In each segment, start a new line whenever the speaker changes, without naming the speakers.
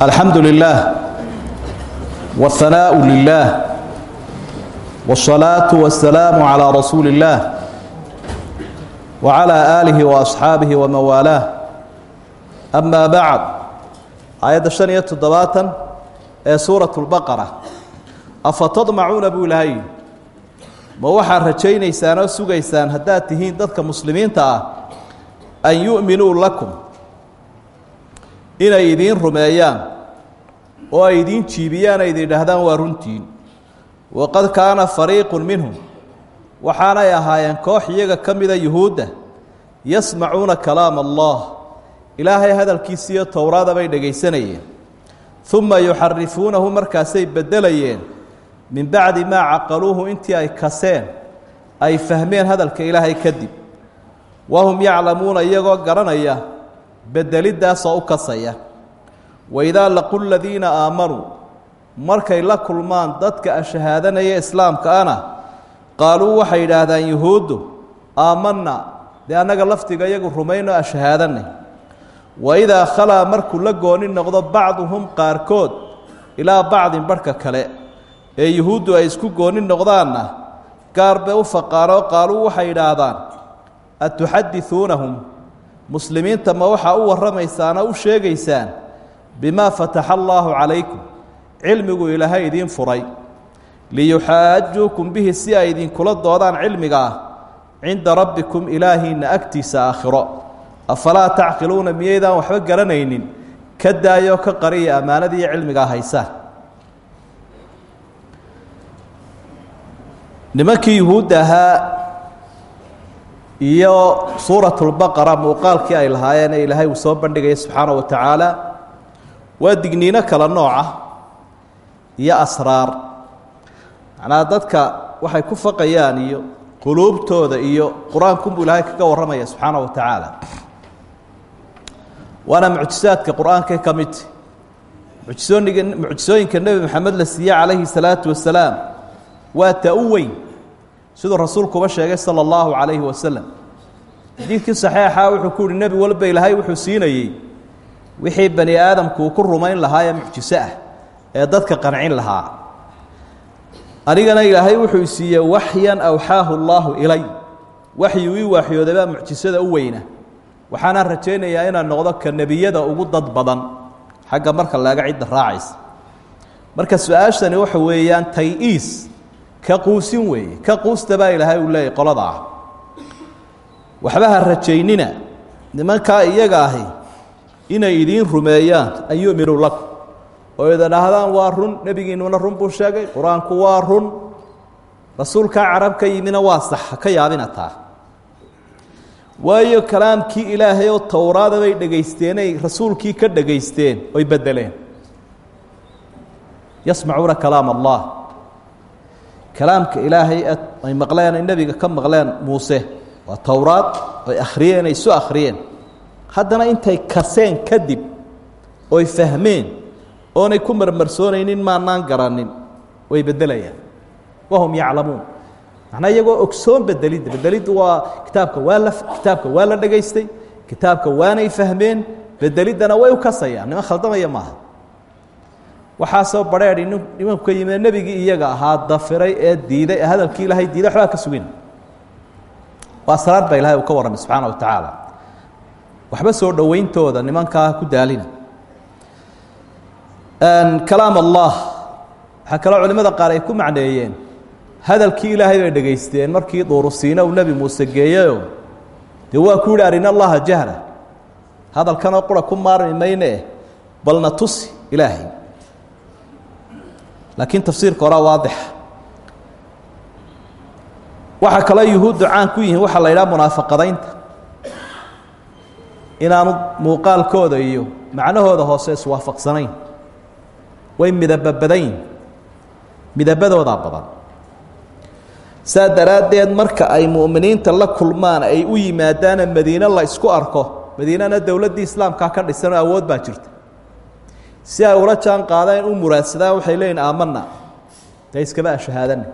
alxamdu lilah wاhanaaءu lilah wالsalaaةu waالsalaamu calىa rasuuli اllah wعalى aalihi وaasxaabihi waman waalaah ama bacd aayadda شhan iyo toddobaatan ee suuraة اlbaqara afa tadmacuuna buu ilaahay ma waxaad rajaynaysaan oo sugaysaan haddaad tihiin dadka muslimiinta ah an yu'minuu lakum inay idiin rumeeyaan oo ay idiin jiibiyaan ay idin waa runtiin. Waqad kaana fariiqu minhum waxaanay ahaayeen koox iyaga ka mida yuhuudda yasmacuuna kalaama allah. Ilaahay hadalkiisiiyo towraada bay dhegaysanayeen uma yuxarifuunahu markaasay beddelayeen min bacdi maa caqaluuhu intii ay kaseen ay fahmeen hadalka ilaahay kadib wahum yaclamuuna iyagoo garanaya bedeliddaasoo u kasaya. Waidaa laqu ladiina aamanuu markay la kulmaan dadka ashahaadanaya islaamka ana qaaluu waxay yidhaahdaan yuhuuddu aamanna dee annaga lafdiga iyagu rumayno ashahaadanay waidaa khalaa markuu la gooni noqdo bacduhum qaarkood ilaa bacdin barhka kale ee yuhuuddu ay isku gooni noqdaanna gaar bay u faqaanoo qaaluu waxay yidhaahdaan atuxadisuunahum muslimiinta ma waxaa u warramaysaana u sheegaysaan. Bimaa fataxa allaahu calaykum. Cilmigu ilaahay idiin furay. Liyuxaajuukum bihi si ay idinkula doodaan cilmiga ah cinda rabbikum ilaahiinna agtiisa aakhiro. Afalaa tacqiluuna miyaydaan waxba garanaynin. Ka daayoo ka qariya ammaanadiiyo cilmigaa haysa. Nimankii yuhuudda ahaa iyo suuratulbaqara muuqaalkii ay lahaayeen ee ilaahay soo bandhigaya subxaana wa tacaala waa digniino kala nooca iyo asraar. Macnaha dadka waxay ku faqayaan iyo quluubtooda iyo qur'aankunbuu ilaahay kaga warramaya subxaana wa tacaala waana mucjisaadka qur'aanka ka midta mucjisoonig mucjisooyinka nebi maxamed la siiye calayhi salaatu wasalaam waa ta u siduu rasuulkuba sheegay sala allahu calayhi wasalam xadiidkii saxeixa wuxuu ku yihi nebi walba ilaahay wuxuu siinayey wixii bani aadamku uu ku rumayn lahaa ee mucjiso ah ee dadka qancin lahaa. Anigana ilaahay wuxuu siiyey waxyan awxaahu allaahu ilay. Waxyu ii waaxyooday baa mucjisada u weyna. Waxaanaan rajaynayaa inaan noqdo ka nebiyada ugu dad badan. Xagga marka laga cidda raacaysa. Marka su'aashani waxa weeyaan tay-iis ka quusin weeye ka quusta baa ilaahay uu leeyahy qolada ah. Rajaynina nimankaa iyaga ahi inay idiin rumeeyaan an yu'minuu lakum oo ida dhahdaan waa run. Nebigiinnuna run buu sheegay. Qur'aanku waa run. Rasuulkaa carab ka yimina waa sax ka yaabina taa. Waayo kalaamkii ilaahay oo towraada bay dhegaysteenay rasuulkii ka dhegaysteen oy beddeleen. Yasmacuuna kalaam allah kalaamka ilaahay ay maqleen ay nebiga ka maqleen muuse. Waa towraad oy akhriyeen ay isu akhriyeen. Haddana intay kaseen kadib oy fahmeen oonay ku marmarsoonaynin maanaan garanin way beddelayaan. Wahum yaclamuun. Macnaa iyagoo ogsoon bedelidda bedeliddu waa kitaabka waa la kitaabka waa la dhegaystay kitaabka waanay fahmeen bedeliddana way u kasayaan. Niman khaldamaya maaha waxaasoo badheedhi nin nimanku ka yimid nebigii iyaga ahaa dafiray ee diiday ee hadalkii ilaahay diiday waxbaa ka sugin. Waa salaad baa ilahay uu ka warramay subxaana wa tacaala waxba soo dhowayntooda nimankaa ku daalina. Kalaam allah waxaa kaloo culimmada qaar ay ku macneeyeen hadalkii ilaahay bay dhegaysteen markii duurusiina uu nebi muuse geeyeyo dee waa ku yidhi arina allaha jahra. Hadalkanoo qura ku maarmi mayne balna tusi ilaahay laakiin tafsiirka horaa waadixa waxaa kaloo yuhuuddu caan ku yihiin waxaa la yidhaha munaafaqadaynta. Inaanu muuqaalkooda iyo macnahooda hoose iswaafaqsanayn. Way midababadayn. Midabadoodaa badan. Saa daraaddeed marka ay mu'miniinta la kulmaan ay u yimaadaana madiine la isku arko madiinana dowladdii islaamkaa ka dhisanoo awood baa jirta si ay ula jaan qaadaan u muraadsadaan waxay leeyihiin aamana dee iskaba ashahaadana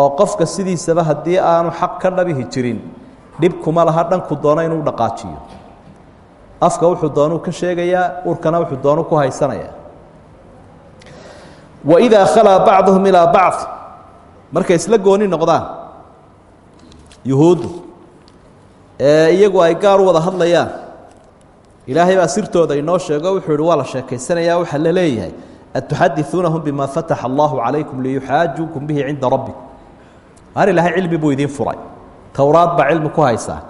oo qofka sidiisaba haddii aanu xaq ka dhabihi jirin dhib kuma laha dhanku doono inuu dhaqaajiyo. Afka wuxuu doonuu ka sheegayaa urkana wuxuu doonu ku haysanayaa. Waidaa khalaa bacduhum ilaa bacd. Markay isla gooni noqdaan yuhuuddu ee iyagu ay gaar wada hadlayaan ilaahay baa sirtooda inoo sheego wuxuu ihi waa la sheekaysanayaa waxaa la leeyahay. Atuxadiثuunahum bima fataxa allahu calaykum liyuxaajuukum bihi cinda rabbikum. Ar ilaahay cilmi buu idiin furay. Towraad baa cilmi ku haysaa.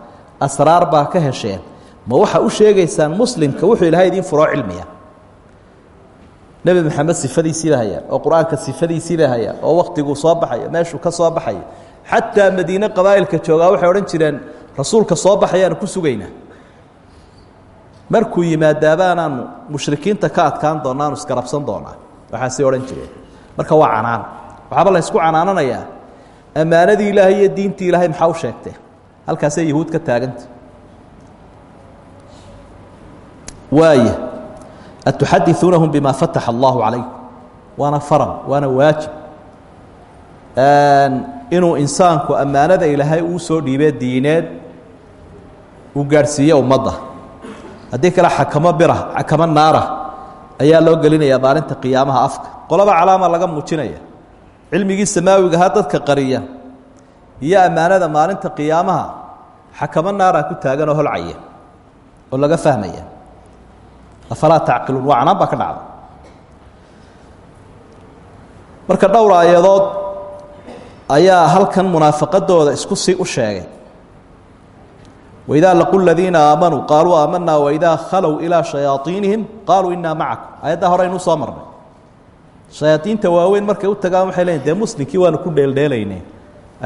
Asraar baa ka hesheen. Ma waxaa u sheegaysaan muslimka wuxuu ilaahay idiin furoo cilmiya nebi maxamed sifadiisiiba hayaa oo qur'aanka sifadiisiiba hayaa oo waktiguu soo baxayo meeshuu ka soo baxayo. Xataa madiine qabaa'ilka joogaa waxay odhan jireen rasuulka soo baxayaanu ku sugaynaa markuu yimaadaabaanaanu mushrikiinta ka adkaan doona aanu isgarabsan doonaa. Waxaasay odhan jireen marka waa canaan. Waxaaba la ysku canaananayaa. Ammaanadii ilaahay iyo diintii ilaahay maxaa u sheegtee halkaasay yahuud ka taaganta waaya atuxadiثuunahum bima fataxa allahu calaykum waana faran waana waajib. Inuu insaanku ammaanada ilaahay uu soo dhiibee diineed uu gaadhsiiye ummadda haddii kale xakamo bira xakamo naara ayaa loo gelinayaa maalinta qiyaamaha afka. Qolaba calaama laga muujinaya cilmigii samaawigahaa dadka qariya iyo ammaanada maalinta qiyaamaha xakamo naara ku taagan oo holcaya oo laga fahmaya. Afalaa tacqiluun waa canaan baa ka dhacda. Marka dhowr aayadood ayaa halkan munaafaqadooda isku sii u sheegay waidaa laqu ladiina aamanuu qaaluu aamanaa waidaa khalow ilaa shayaaiinihim qaaluu inaa macakum aayadda horeynu u soo marnay shayaaiinta waaweyn markay u tagaan waxay leeyiin dee muslimkii waanu ku dheeldheelaynay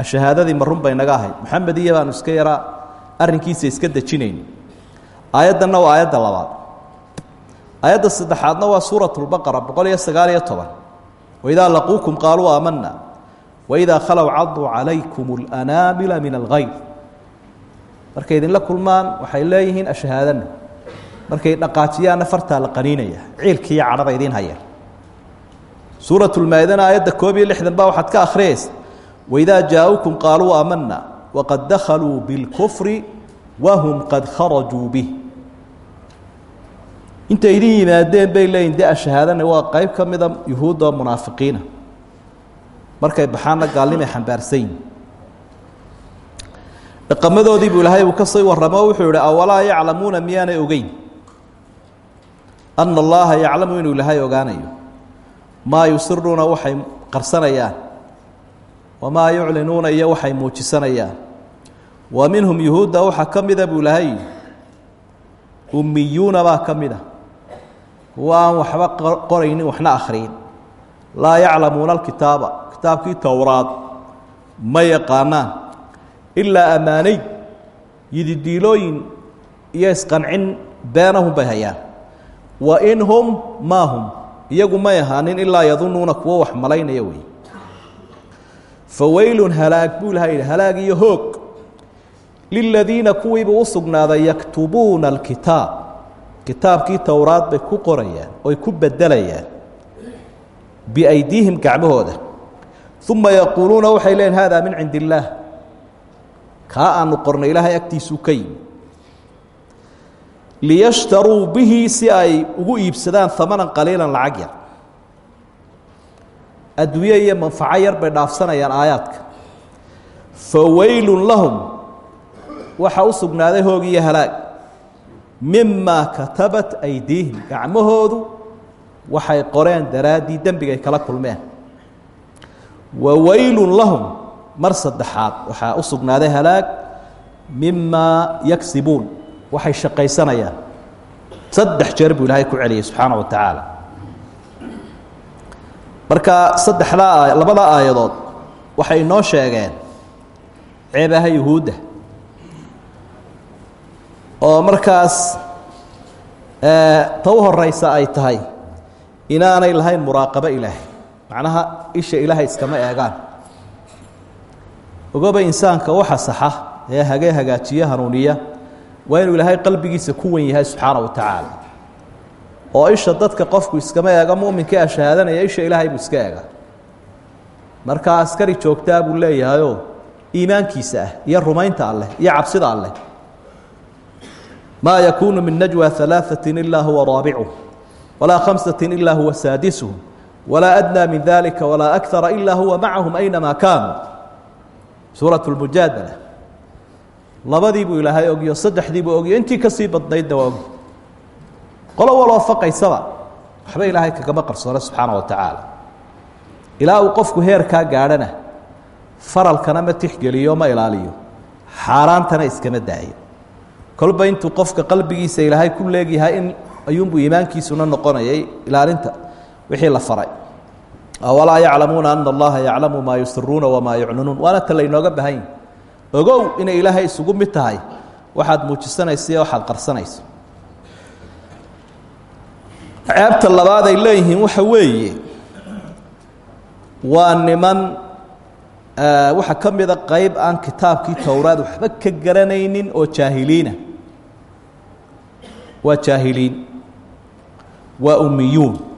ashahaadadii marun bay naga ahayd moxamed iyo baanu iska yaraa arrinkiisa iska dejinayna aayaddanna waa aayadda labaad aayadda saddexaadna waa suurat lbaqara boqol iyo sagaaliyo toban waidaa laquukum qaaluu aamanaa waidaa khalow caduu calaykum alanaamila min alkayr markay idinla kulmaan waxay leeyihiin ashahaadana markay dhaqaajiyaanna fartaa la qaniinaya. Ciilkiiyo cadhaba idiin hayeen. Suuratulmaa'idana aayadda koob iyo lixdan baa waxaad ka akhriyaysa waidaa jaa-ukum qaaluu aamanna waqad dakhaluu bilkufri wahum qad kharajuu bih intay idin yimaadeen bay leeyihiin de ashahaadana waa qayb ka mida munaafiqiina. Markay baxaanna gaalnimay xambaarsayin dhaqamadoodii buu ilaahay uu ka sii warramo wuxuu yihi awalaa yaclamuuna miyaanay ogeyn? Ana allaha yaclamu inuu ilaahay ogaanayo. Maa yusiruuna waxay qarsanayaan wamaa yuclinuuna iyo waxay muujisanayaan. Wa minhum yuhuudda waxaa ka mida buu ilaahay ummiyuuna baa ka mid a kuwa aan waxba qoraynin waxna akhriyin. Laa yaclamuuna alkitaaba kitaabkii towraad ma yaqaanaan ilaa ammaanay yididiilooyin iyo isqancin beenahum bay wa in hum iyagu may ahaanin ilaa yadunuuna kuwo wax malaynaya wey fawaylun halaag buu ilaha yidhi halaag iyo hoog. Liladiina kuwiibuu u sugnaaday yaktubuuna alkitaab. Kitaabkii bay ku qorayaan oy ku bedelayaan biaydiihim gacmahooda. Uma yaquuluuna waxay leeyiin hada min cindi kaa aanu qornay ilaahay agtiisuu ka yimi liyashtaruu bihi si ay ugu iibsadaan amanan qaliilan lacag yar. Adduunye iyo manfaco yar bay dhaafsanayaan aayaadka. Fawaylun lahum waxaa u sugnaaday hoog iyo halaag. Mimaa katabat aydiihim gacmahoodu waxay qoreen daraaddii dembigay kala kulmeen. Wa waylun lahum mar saddexaad waxaa u sugnaaday halaag mimaa yagsibuun waxay shaqaysanayaan. Saddex jeer buu ilaahay ku celiyay subxaana wa tacaala marka saddexdaa labada aayadood waxay inoo sheegeen ceebaha yuhuudda. Oo markaas ta u horeysa ay tahay inaanay lahayn muraaqabo ilaahay. Macnaha isha ilaahay iskama eegaan ogoba insaanka u xasaxa ee hage hagaajiye hanuuniya waa inuu ilaahay qalbigiisa ku wen yahay subxaana wa tacaala. Oo isha dadka qofku iskama eega muminka ee shahaadanaya isha ilaahay buu iska eega marka askari joogtaa buu leeyahayoo iimaankiisa ah iyo rumaynta alleh iyo cabsida alleh. Ma yakuunu min najwa alaaثati ilaa huwa raabicuhum walaa khamsati ilaa huwa saadisuhum walaa adnaa min dalika walaa akara ilaa huwa macahum aynamaa kaanuu suuraة اmujaadala labadii buu ilaahay ogyo saddexdii buu ogyo intii ka sii badnaydna waa ogy qolo waloo faqaysaba waxba ilaahay kagama qarsoona subxaana wa tacaala. Ilaa uu qofku heerkaa gaadhana faralkana ma tixgeliyo ma ilaaliyo. Xaaraantana iskama daayo. Kolba intuu qofka qalbigiisa ilaahay ku leegyahay in ayuunbuu iimaankiisuna noqonayay ilaalinta wixii la faray walaa yaclamuuna ana allaha yaclamu maa yusiruuna wamaa yuclinuun waana ta laynooga ogow inay ilaahay isugu mid tahay waxaad muujisanaysa waxaad qarsanayso ceebta labaad ay leeyihiin waxa weeye waa niman waxaa ka mida qayb aan kitaabkii towraad waxba ka garanaynin oo jaahiliina waa jaahiliin waa umiyuun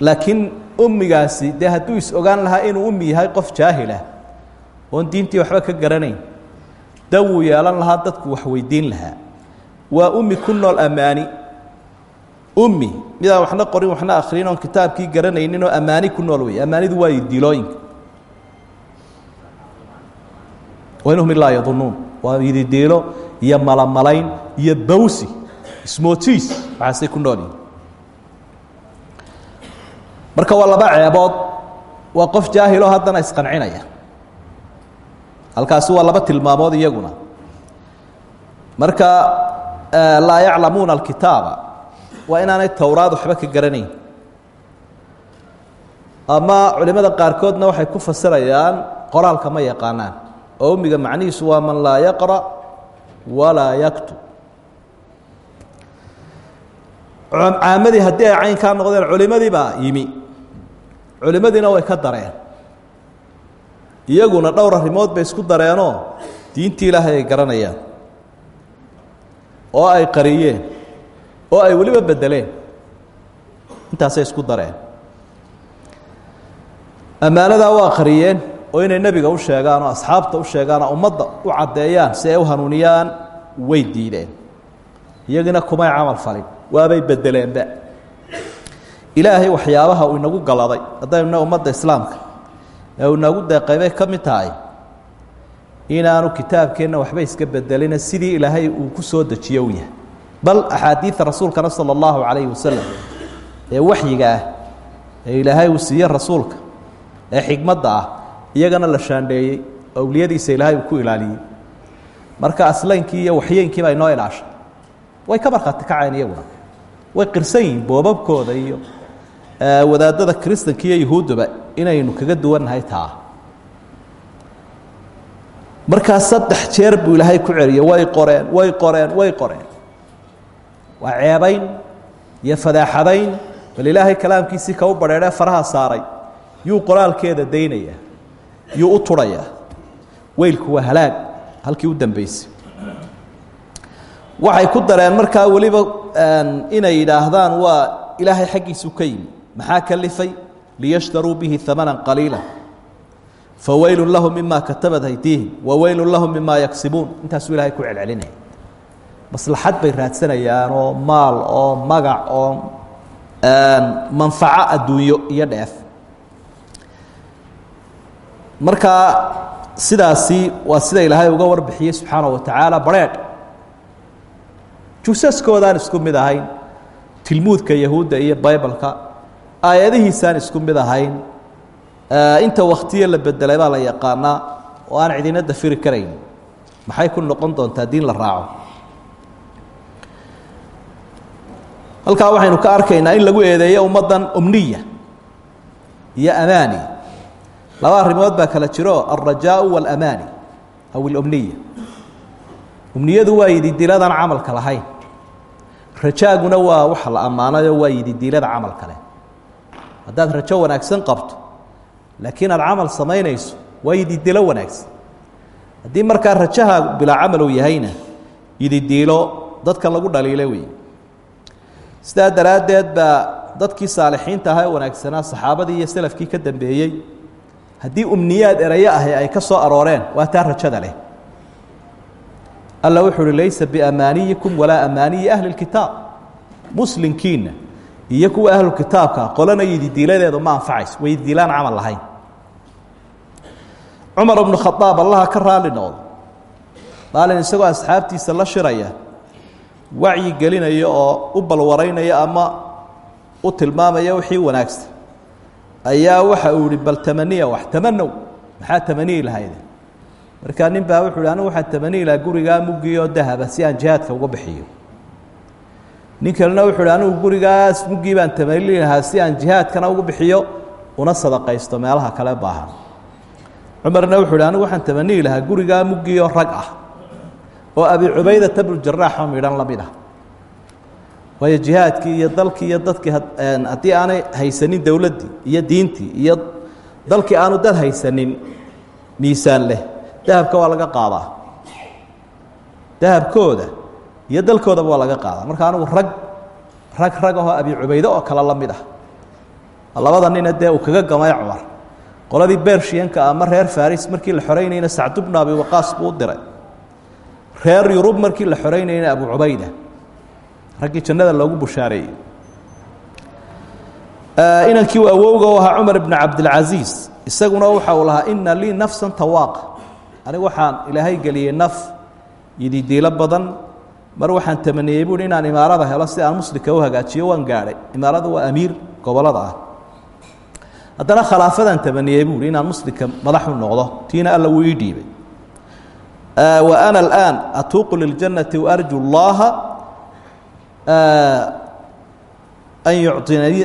laakiin ummigaasi dee hadduu is ogaan lahaa inuu ummi yahay qof jaahilah oon diintii waxba ka garanayn. Da wuu yeelan lahaa dadku wax weydiin lahaa. Waa ummi ku nool ammaani. Ummi midaan waxna qorin waxna akhriin oon kitaabkii garanaynin oo ammaani ku nool wey ammaanidu waa idilooyinka wainhum ilaa yadunuun. Waa ididiilo iyo malamalayn iyo bawsi ismootiis waxaasay ku nool yihiin marka waa laba ceebood waa qof jaahiloo haddana isqancinaya halkaasi waa laba tilmaamood iyaguna. Marka laa yaclamuuna alkitaaba waa inaanay towraad waxba ka garanayn. Ama culimada qaarkoodna waxay ku fasirayaan qoraalka ma yaqaanaan. Oo umiga macnihiisu waa man laa yaqra' walaa yaktub. Caamadii haddii ay caynkaa noqdeen culimadii yimi culimadiina way ka dareen. Iyaguna dhowr arrimood bay isku dareenoo diintii ilaahay ay garanayaan. Oo ay qariyeen oo ay weliba bedeleen. Intaasay isku dareen. Ammaanadaa waa qariyeen oo inay nebiga u sheegaan oo asxaabta u sheegaan oo ummadda u caddeeyaan si ay u hanuuniyaan way diideen. Iyagina kumay camal falin waabay bedeleenba ilaahay waxyaabaha uu inagu galaday haddaynu ummadda islaamka ee uu inagu deeqay bay ka mid tahay inaanu kitaabkeenna waxba iska bedelina sidii ilaahay uu ku soo dejiyo u yahay. Bal axaadiida rasuulkana sala allahu calayhi wasalam ee waxyiga ah ee ilaahay uu siiye rasuulka ee xigmadda ah iyagana la shaandheeyey owliyadiisa ilaahay uu ku ilaaliyey. Marka aslaynkii iyo waxyeenkii baa inoo ilaashay. Way ka markhaati kaceen iyaguna. Way qirsan yihiin boobabkooda iyo wadaadada kristanka iyo yuhuuddaba inaynu kaga duwannahay taa. Markaa saddex jeer buu ilaahay ku celiyey way qoreen way qoreen way qoreen. Waa ceebayn iyo fadaaxadayn bal ilaahay kalaamkiisii ka u badheedhee faraha saaray yuu qoraalkeeda daynayaa yuu u turhayaa weylku waa halaag halkii u dambeysay waxay ku dareen markaa weliba inay yidhaahdaan waa ilaahay xaggiisu ka yimi maxaa kalifay? Liyashtaruu bihi amana qaliila. Faweylu lahum mima katabat aydiihim waweylu lahum mima yagsibuun intaasuu ilahay ku celcelinaya. Maslaxad bay raadsanayaan oo maal oo magac oo manfaco adduunyo iyo dheef. Markaa sidaasi waa sida ilaahay uga warbixiyey subxaanaه wa tacaala bareedh jusaskoodaan isku mid ahayn tilmuudka yahuudda iyo baybalka aayadihiisaan isku mid ahayn inta waktiya la bedelay baa la yaqaanaa oo aan cidina dafiri karayn. Maxay ku noqon doontaa diin la raaco? Halkaa waxaynu ka arkaynaa in lagu eedeeyo ummaddan umniya iyo amaani. Laba arrimood baa kala jiro alrajaau waاlamaani aw ilumniya umniyadu waa yididiiladaan camalka lahayn. Rajaaguna waa waxa la ammaanayo waa yididiilada camalka leh haddaad rajo wanaagsan qabto laakiin aad camal samaynayso waa yididiilo wanaagsan. Haddii markaa rajaha bilaa camal uu yahayna yididiilo dadkan lagu dhaliilo wey sidaa daraaddeed baa dadkii saalixiinta ahaa wanaagsanaa saxaabadii iyo selafkii ka dambeeyey haddii umniyaad erayo ahi ay ka soo arooreen waa taa rajada leh. Alla wuxuu uhi laysa biamaaniyikum walaa amaaniyi ahli اkitaab muslimkiina iyo kuwa ahlukitaabka qolana yididiiladeedu ma anfacayso way diilaan camal lahayn. Cumar bnu khadaab allaha ka raali noqdo. Maalin isagoo asxaabtiisa la shiraya wacyi gelinaya oo u balwaraynaya ama u tilmaamaya wixii wanaagsan. Ayaa waxa uu ihi bal tamaniya wax tamanow maxaa tamaniyi lahayde markaa nin baa wuxuu hi anigu waxaan tamaniyi lahaa gurigaa muggiioo dahaba si aan jihaadka uga bixiyo nin kalena wuxuu hi anigu gurigaas muggii baan tamani lahaa si aan jihaadkana ugu bixiyo una sadaqaysto meelaha kale baahan. Cumarna wuxuu hi anigu waxaan tamaniyi lahaa gurigaa muggiioo rag ah oo abi cubaydata bnu jaraax oo midhan la mid ah. Waayo jihaadkii iyo dalkii iyo dadkii haddii aanay haysanin dowladdii iyo diintii iyo dalkii aanu dad haysanin miisaan leh dahabka waa laga qaadaa. Dahabkooda iyo dalkoodaba waa laga qaadaa. Marka anigu rag rag rag ahoo abi cubayde oo kale la mid ah. Labada nina dee uu kaga gamay cumar qoladii bershiyanka ama reer faris markii la xoreynayna sacdu bnu abi waqaas buu u diray. Reer yurub markii la xoreynayna abu cubayda. Raggii jannada loogu bushaareeyey. Inankii awowga u ahaa cumar ibn cabdilcasiis isaguna waxa uu lahaa ina lii nafsan tawaaqa. Anigu waxaan ilaahay geliyey naf yididiilo badan mar waxaan tamaniyey buuhi inaan imaarada helo si aan muslimka u hagaajiyo waan gaadhay. Imaarada waa amiir gobollada ah. Haddana khalaafadaan tamaniyey buuhi inaan muslimka madaxu noqdo. Tiina alla wuu ii dhiibay. Wa ana alaan atuuqu liljannati waarju llaha an yucطinani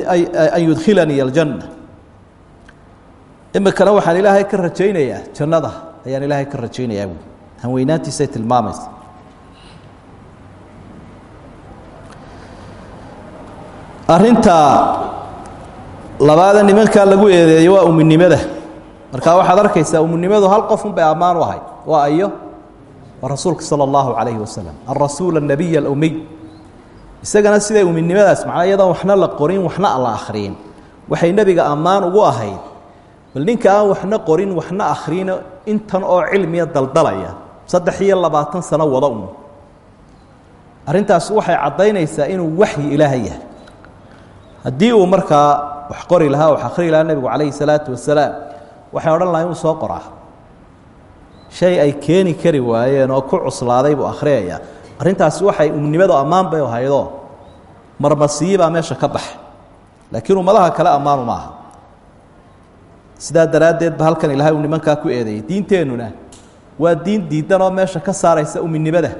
an yudkhilanii aljanna. Imikana waxaan ilaahay ka rajaynayaa jannada ayaan ilaahay ka rajaynayaa buui hanweynaantiisay tilmaamaysa arinta labaada nimankaa lagu eedeeyo waa uminimada markaa waxaad arkaysaa uminimadu hal qof unbay ammaan u ahayd waa ayo waa rasuulka salى اllahu calayhi wasalam alrasuul الnabiy اlumiy isagana siday uminimadaas macnaa iyadoon waxna la qorin waxna la akhriyin waxay nebiga ammaan ugu ahayd bal ninka aan waxna qorin waxna akhriyino intan oo cilmiya daldalaya saddex iyo labaatan sano wada un arrintaas waxay caddaynaysaa inuu waxyi ilaahay yahay haddii uu markaa wax qori lahaa wax akhri lahaa nebigu calayhi salaatu wasalaam waxay odhan lahaa soo qoraa. Shay ay keeni kari waayeen oo ku cuslaaday buu akhriyayaa. Arrintaasi waxay umnimadu ammaan bay ahaydoo marmasiyi baa meesha ka baxa laakiin ummadaha kale ammaanu ma aha. Sidaa daraaddeed ba halkan ilaahay uu nimankaa ku eedeeyey diinteennuna waa diin diidan oo meesha ka saaraysa uminimada.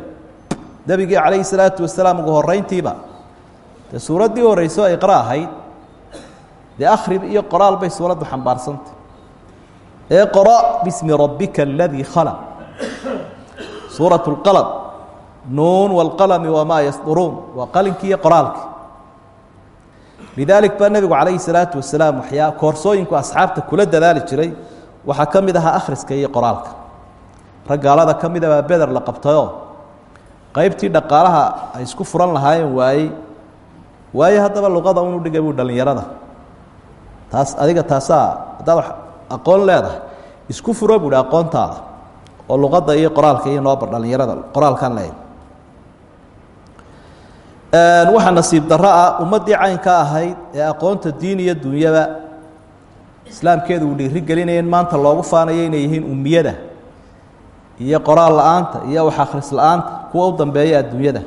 Nebigii calayhi salaatu wasalaam ugu horrayntiiba dee suuraddii horrayso iqra ahayd dee akhri iyo qoraal bay suuraddu xambaarsantay iqra' bismi rabbika aladii khalaq. Suurat اlqalm nuun wاlqalmi wamaa yasduruun waa qalinkii iyo qoraalkii. Lidaalik baa nebigu calayhi salaatu wasalaam waxyaa koorsooyinku asxaabta kula dadaali jiray waxaa ka mid akhriska iyo qoraalka. Rag gaalada ka mida beder la qabtayoo qaybtii dhaqaalaha ay isku furan lahaayeen waayey waaye haddaba luqada unu dhigay buu dhallinyarada. Taas adiga taasaa haddaad aqoon leedahay isku furo buuhi aqoontaada oo luqadda iyo qoraalka iyo noobar dhallinyarada qoraalkan leeyahy waxaa nasiib darro ah ummaddii caynka ahayd ee aqoonta diin iyo dunyaba islaamkeedu uu dhiiri gelinaya in maanta loogu faanayo inay yihiin ummiyada iyo qoraal la'aanta iyo wax akhris la'aanta kuwa u dambeeya adduunyada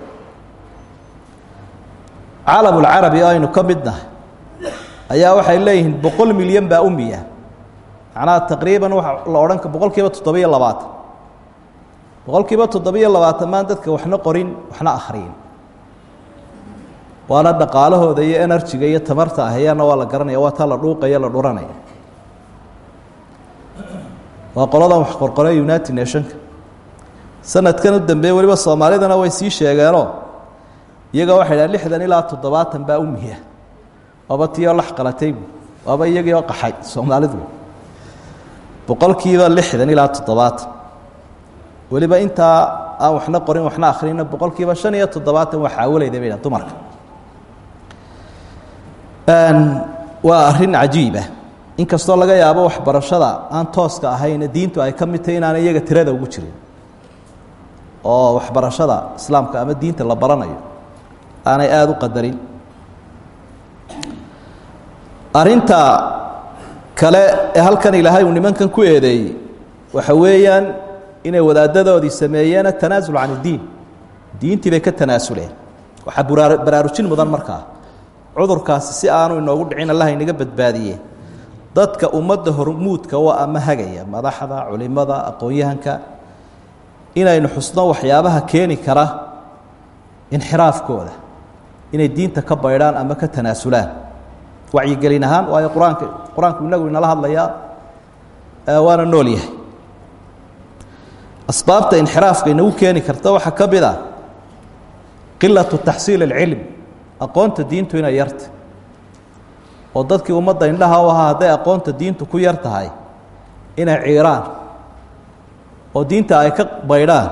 caalamulcarabi oo aynu ka mid nahay ayaa waxay leeyihiin boqol milyan baa umiya macnaha taqriiban waa la odhan boqol kiiba toddobiyo labaatan. Boqol kiiba toddobiyo labaatan maan dadka waxna qorin waxna akhriyin waana dhaqaalahooda iyo enerjiga iyo tamarta ahayaana waa la garanaya waa taa la dhuuqaya la dhuranaya. Waa qoladan wax qorqore united nationka sanadkan u dambeeye weliba soomaalidana way sii sheegeenoo iyaga waxay dhaha lixdan ilaa toddobaatan baa umiya waaba tiioo lax qalataybu waaba iyagii oo qaxay soomaalidu. Boqolkiiba lixdan ilaa toddobaatan. Weliba intaa aan waxna qorin waxna akhrina boqol kiiba shan iyo toddobaatan waa xaawalayda bay dumarka. Waa arrin cajiibah inkastoo laga yaabo waxbarashada aan tooska ahayna diintu ay ka mid tahay inaana iyaga tirada ugu jirin. Oo waxbarashada islaamka ama diinta la baranayo aanay aada u qadarin. Arinta kale ee halkan ilaahay uu nimankan ku eedeeyey waxa weeyaan inay wadaadadoodii sameeyeen tanaasul can iddiin diintii bay ka tanaasuleen. Waxaa baraarujin mudan markaa. Cudurkaasi si aanu inoogu dhicin allah inaga badbaadiye. Dadka ummadda hormuudka waa ama hagaya madaxda culimada aqoon-yahanka inaynu xusno waxyaabaha keeni kara inxiraafkooda inay diinta ka baydhaan ama ka tanaasulaan. Wacyigelin ahaan waayo qur'aanka qur'aanku inagu inala hadlayaa waana nool yahay. Asbaabta inxiraafka inagu keeni karta waxaa ka mid ah qilatu taxsiil اlcilm aqoonta diintu inay yarta oo dadkii ummadda indhaha u ahaa hadday aqoonta diintu ku yar tahay inay ciiraan oo diinta ay ka baydhaan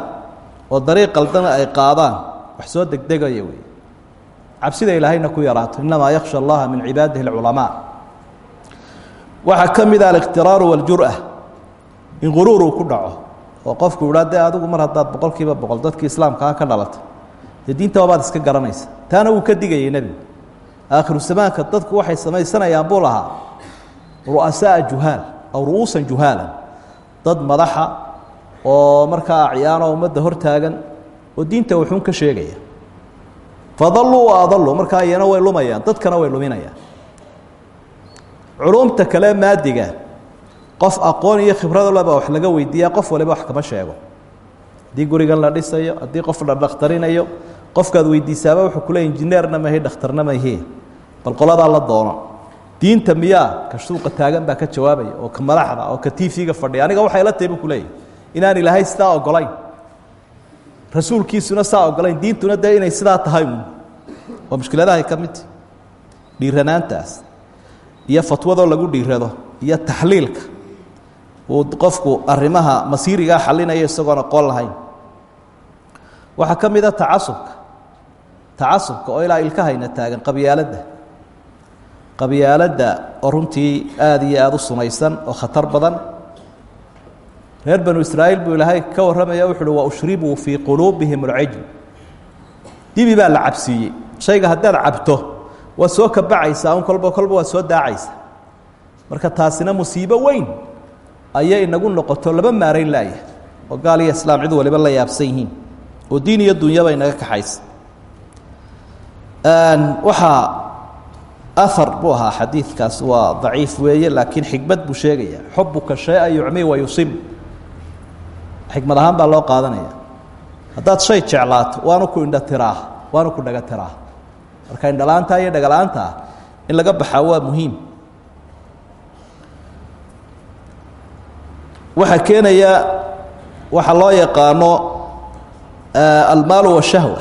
oo dariiq qaldana ay qaadaan wax soo degdegaya wey cabsida ilaahayna ku yaraato innamaa yakhsha allaha min cibaadihi اlculamaa waxaa ka mid ah alikhtiraaru waاljur'a in guruur uu ku dhaco oo qofku idhaa dee adigu mar haddaad boqol kiiba boqol dadkii islaamkaa ka dhalatay dee diinta wabaad iska garanaysa. Taana wuu ka digayay nebigu aakhiru zamaanka dadku waxay samaysanayaan buu lahaa ru'asaaa juhaal aw ru'uusan juhaalan. Dad madaxa oo markaa acyaanoo ummadda hor taagan oo diinta wuxuun ka sheegaya fadalluu wa adalluu markaa iyana way lumayaan dadkana way luminayaan. Culumta kale maadiga qof aqoon iyo khibrado leba wax laga weydiiyaa qof waliba wax kama sheego. Haddii gurigan la dhisayo haddii qof la dhakhtarinayo qofkaad weydiisaaba wuxuu kule injineerna mahi dhakhtarna mahi bal qoladaa la doono. Diinta miyaa ka suuqa taagan baa ka jawaabaya oo ka madaxda oo ka tv-ga fadhiya aniga waxay la tahay buu kuleeyahy inaan ilaahay sidaa ogolayn rasuulkiisuna saa ogolayn diintuna dee inay sidaa tahay un waa mushkiladahay ka midta dhiiranaantaas iyo fatwadoo lagu dhiirado iyo taxliilka uu qofku arrimaha masiirigaa xalinaya isagoon aqoon lahayn. Waxaa ka mid a tacasubka. Tacasubka oo ilaa ilkahayna taagan qabyaaladda. Qabyaaladda oo runtii aada iyo aada u sumaysan oo khatar badan reer banu israa'iil buu ilaahay ka warramaya wuxu uhi wa ushribuu fii quluubihim alcijl dibi baa la cabsiiyey. Shayga haddaad cabto waa soo kabacaysaa un kolba kolba waa soo daacaysa marka taasina musiibo weyn ayay inagu noqoto laba maarayn laaya. Oo gaal iyo islaam cid waliba la yaabsan yihiin oo diin iyo dunyaba inaga kaxaysa. Waxaa ahar buu ahaa xadiidkaas waa daciif weeye laakiin xikmad buu sheegaya xubuka shay-a yucmi wa yusib xikmad ahaan baa loo qaadanaya. Haddaad shay jeclaato waanu ku indha tiraa waanu ku dhaga tiraa marka indhala-aanta iyo dhagala-aanta in laga baxaa waa muhiim. Waxaa keenaya waxa loo yaqaano almaalu washahwa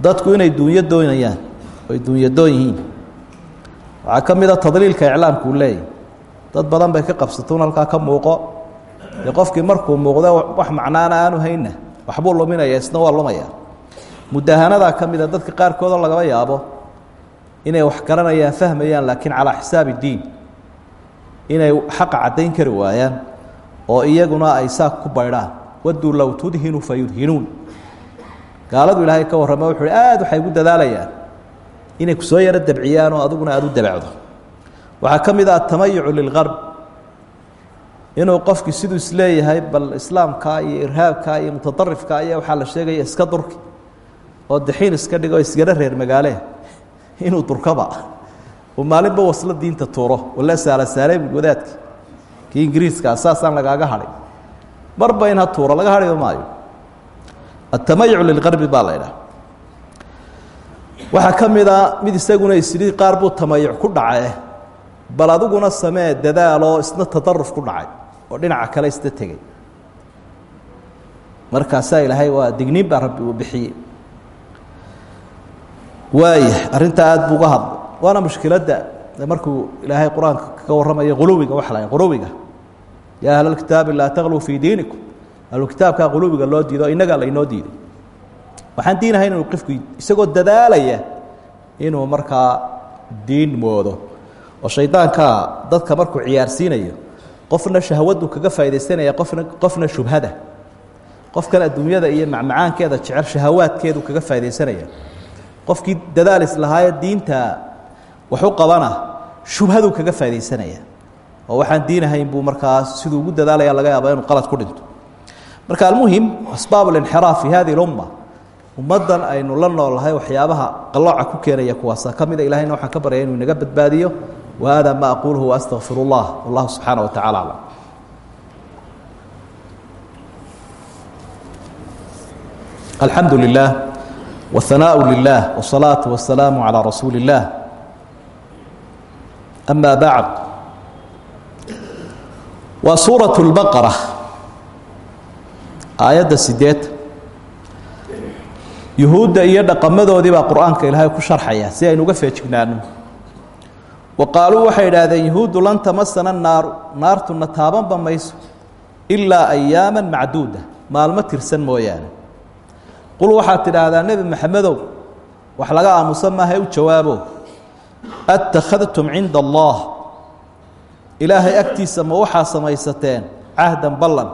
dadku inay duunyo doonayaan oy duunyo doon yihiin. Waxaa ka mid a tadliilka iclaamku uu dad badan bay ka qabsato un halkaa ka muuqo dee qofkii markuu muuqdo wax macnaana aanu hayna waxbuu luminaya isna waa lumaya mudahanadaa ka mida dadka qaarkoodoo lagaba yaabo inay wax garanayaan fahmayaan laakiin calaa xisaabi diin. Inay xaqa caddayn kari waayaan oo iyaguna ay saa ku baydhaan. Waduu low tudhinu fayudhinuun gaaladu ilaahay ka warrama wuxu uhi aad waxay ugu dadaalayaan inay ku soo yaro dabciyaan oo adiguna aada u dabacdo. Waxaa ka mid ah atamayucu lilgarb inuu qofkii siduu is leeyahay bal islaamka iyo irhaabka iyo mutadarifka iyo waxaa la sheegaya iska durki oo daxiin iska dhigo isgara reer magaalee inuu durkaba uu maalinba waslo diinta tuuro wala saala saalay bui wadaadki. Kii ingiriiskaa saasaan lagaaga hadhay. Marba in ha tuuro laga hadhiba maayo. Atamayuc lilgarbi baa la ydhaha waxaa ka mid a mid isaguna isidhi qaar buu tamayuc ku dhace bal adiguna samee dadaaloo isna tadaruf ku dhacay oo dhinaca kale isna tegey markaasaa ilaahay waa digniin baa rabbi uu bixiyey. Waaya arrintaa aada buu uga hadlay. Waana mushkiladda markuu ilaahay qur'aanka kaga warramayo quluwiga waxa la quluwiga. Yaa ahlalkitaabi laa takluu fii diinikum. Ahlukitaabkaa quluwiga loo diido innagaa laynoo diiday. Waxaan diinahayn inuu qofku isagoo dadaalaya inuu markaa diin moodo. Oo shaydaankaa dadka markuu ciyaarsiinayo qofna shahwaddu kaga faaidaysanaya qofna shubhada. Qofkan adduunyada iyo macmacaankeeda jecel shahawaadkeedu kaga faa'idaysanaya qofkii dadaal islahaaye diinta wax u qabana shubhaduu kaga faa'idaysanaya oo waxaan diinahayn buu markaas siduu ugu dadaalaya laga yaaba inuu qalad ku dhinto. Marka almuhim asbaab اlinxiraaf fi hadi اlumma ummaddan aynu la noolnahay waxyaabaha qalooca ku keenaya kuwaasa. Ka mida ilahayna waxaan ka baryaya inuu inaga badbaadiyo wa hada ma aquluhu waastaqfir اllah wallahu subxaana wa tacala aclam alxamdu lilah wاhanaaء lilah wالsalaaةu waالsalaamu calى rasuuli اllah ama bacd waa suuraة اlbaqara aayadda sideed yuhuudda iyo dhaqamadoodii baa qur-aanka ilaahay ku sharxaya si aynu uga feejignaano wa qaaluu waxay idhaahdeen yuhuuddu lan tamasana naaru naartuna taabanba mayso ilaa ayaama macduuda maalmo tirsan mooyaane. Qul waxaad tidhaahdaa nebi maxamedow wax laga aamusan maaha u jawaabo. Attakhadtum cinda allah ilaahay agtiisa ma waxaa samaysateen cahdan ballan.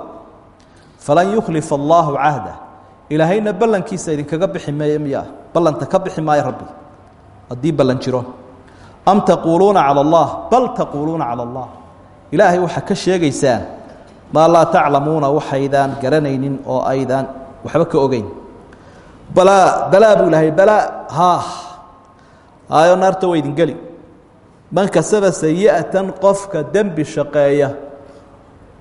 Falan yukhlifa allaahu cahda. Ilaahayna ballankiisa idinkaga bixi meeye miyaa ballanta ka bixi maayo rabbi. Haddii ballan jiro am taquuluuna cala allah bal taquuluuna cala allah ilaahay waxaa ka sheegaysaan maa laa taclamuuna waxaydaan garanaynin oo aydaan waxba ka ogeyn balaa balaa buu ilaahay balaa haa haayo naarta waa idin geli man kasaba sayi'atan qofka dembi shaqeeya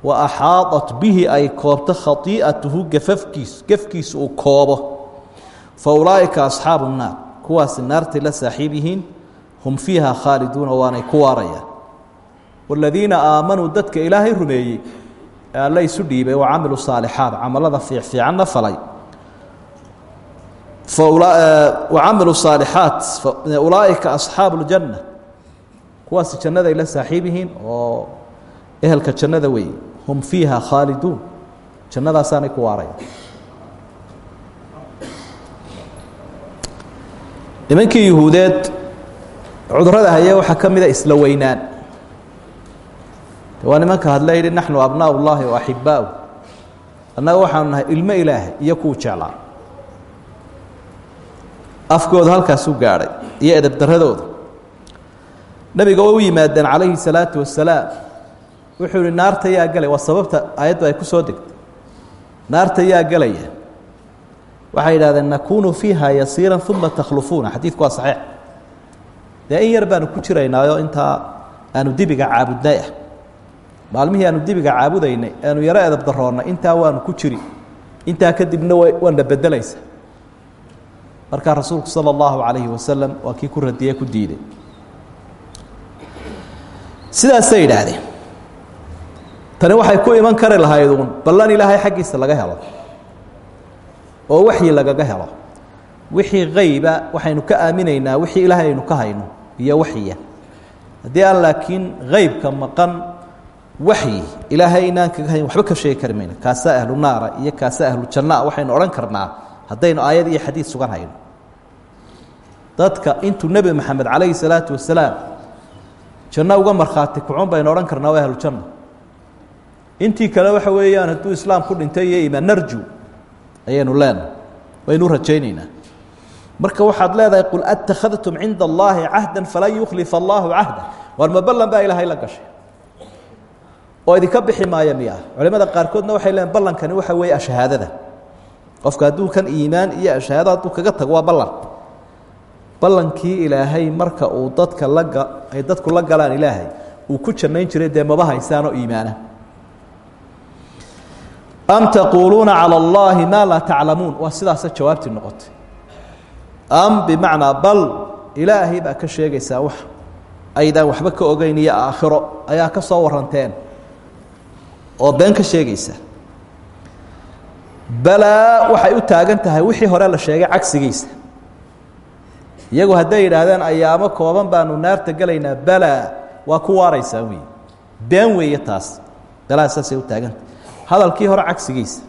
wa axaaطat bihi ay koobto khaii'atuhu gafafkiis gefkiisa uu koobo fa ulaa'ika asxaabu الnaar kuwaasi naartay la saaxiib yihiin hum fiiha khaaliduuna waanay ku waarayaan. Wاladiina aamanuu dadka ilaahay rumeeyey ee alle isu dhiibay wa camiluu saalixaat camalada fiicfiicanna falay. Wacamiluu saalixaat ulaa'ika asxaabu اljanna kuwaasi jannaday la saaxiib oo ehelka jannada weeye. Hum fiiha khaaliduun. Jannadaasaanay ku waaraya nimankii yuhuudeed cudurrada haya waxaa ka mida isla weynaan. Waa nimanka hadla yidhi naxnu abnaa ullaahi wa axibbaau annaga waxaanu nahay ilmo ilaahay iyo kuwu jeclaa. Afkooda halkaasuu gaadhay iyo edabdaradooda nabiga way u yimaadeen calayhi salaatu wasalaam wuxuu ihi naarta yaa gelaya waa sababta aayaddu ay ku soo degtay. Naarta yaa gelaya waxay yidhahdeen nakunu fiiha yasiira uma takhlufuuna. Xadiidku waa saxiix dee in yar baanu ku jiraynaayoo intaa aanu dibiga caabudnay ah. Maalmihii aanu dibiga caabudaynay aanu yaro edab daroonnay intaa waanu ku jiri. Intaa kadibna waana bedelaysa markaa rasuulku sala allahu calayhi wasalam waa kii ku radiyey ku diiday. Sidaasay yidhaahdeen tani waxay ku iman kari lahayd uun ballan ilaahay xaggiisa laga helo. Oo waxyi lagaga helo. Wixii hayba waxaynu ka aaminaynaa wixii ilaahay aynu ka hayno iyo waxyiya haddii aan laakiin haybka maqan waxyi ilaahay inaan kaga hayn waxba ka sheegi kari mayno kaasaa ahlu naara iyo kaasaa ahlu jannaa waxaynu odhan karnaa haddaynu aayad iyo xadiid sugan hayno. Dadka intuu nebi maxamed calayhi salaatu wasalaam janno uga markhaati kucun baynu odhan karnaa waa ahlujanna intii kale waxa weeyaan hadduu islaam ku dhintay iyo imaan narju ayaynu leenahay waynu rajaynaynaa marka waxaad leedahay qul attakhadtum cinda allaahi cahda falan yukhlifa allaahu cahda. Waar ma ballan baa ilaahay la gashay? Oo idinka bixi maaya miya. Culimada qaarkoodna waxay leeyiin ballankani waxa weeye ashahaadada. Qofka hadduu kan iimaan iyo ashahaado hadduu kaga tago waa ballan. Ballankii ilaahay marka uu dadka laga ay dadku la galaan ilaahay uu ku jannayn jiray dee maba haysaanoo iimaana? Am taquuluuna calى اllaahi maa laa taclamuun? Waa sidaasa jawaabtii noqotay am bimacnaa bal ilaahay baa ka sheegaysaa wax. Aydaan waxba ka ogeyn iyo aakhiro ayaa ka soo waranteen oo been ka sheegaysa. Balaa waxay u taagan tahay wixii hore la sheegay cagsigiisa. Iyagu hadday yidhaahdeen ayaamo kooban baanu naarta gelaynaa balaa waa ku waaraysaa wey been weeye taas. Balaa saasay u taagantahay hadalkii hore cagsigiisa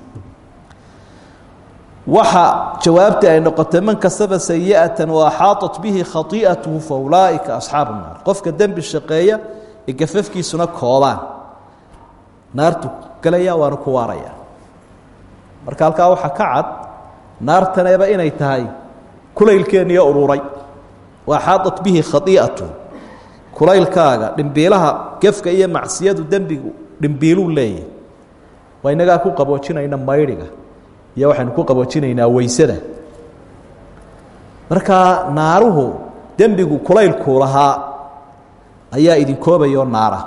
waxa jawaabtii ay noqotay man kasaba sayi'atan wa axaaطat bihi khai'atuhu fa ulaa'ika asxaabu الnaar qofka dembi shaqeeya ee gafafkiisuna koobaan naartu galaya waanu ku waaraya marka halkaa waxaa ka cad naartaneeba inay tahay kulaylkeeniyo ururay waaxaadat bihi khai'atu kulaylkaaga dhimbiilaha gefka iyo macsiyadu dembigu dhimbiiluu leeyahy waa inagaa ku qaboojinayna maydhiga iyo waxaynu ku qaboojinaynaa weysada markaa naaruhu dembigu kulaylkuu lahaa ayaa idinkoobayoo naara.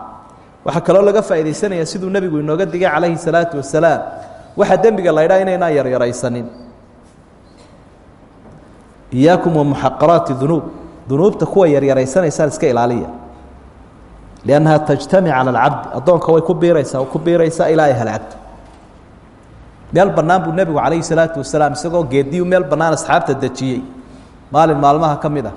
Waxaa kaloo laga faa'idaysanayaa siduu nebigu inooga digay calayhi salaatu wasalaam waxaa dembiga la ydhaa inaynaan yaryaraysanin. Iyaakum wa muxaqaraati dunuub. Dunuubta kuwa yaryaraysanaysaan iska ilaaliya. Liannaha tajtamic cala alcabdi addoonka way ku biiraysaa ku biiraysaa ilaa ay meel bannaan buu nebigu calayhi salaatu wasalaam isagoo geediyu meel bannaan asxaabta dejiyey. Maalin maalmaha ka mid ah.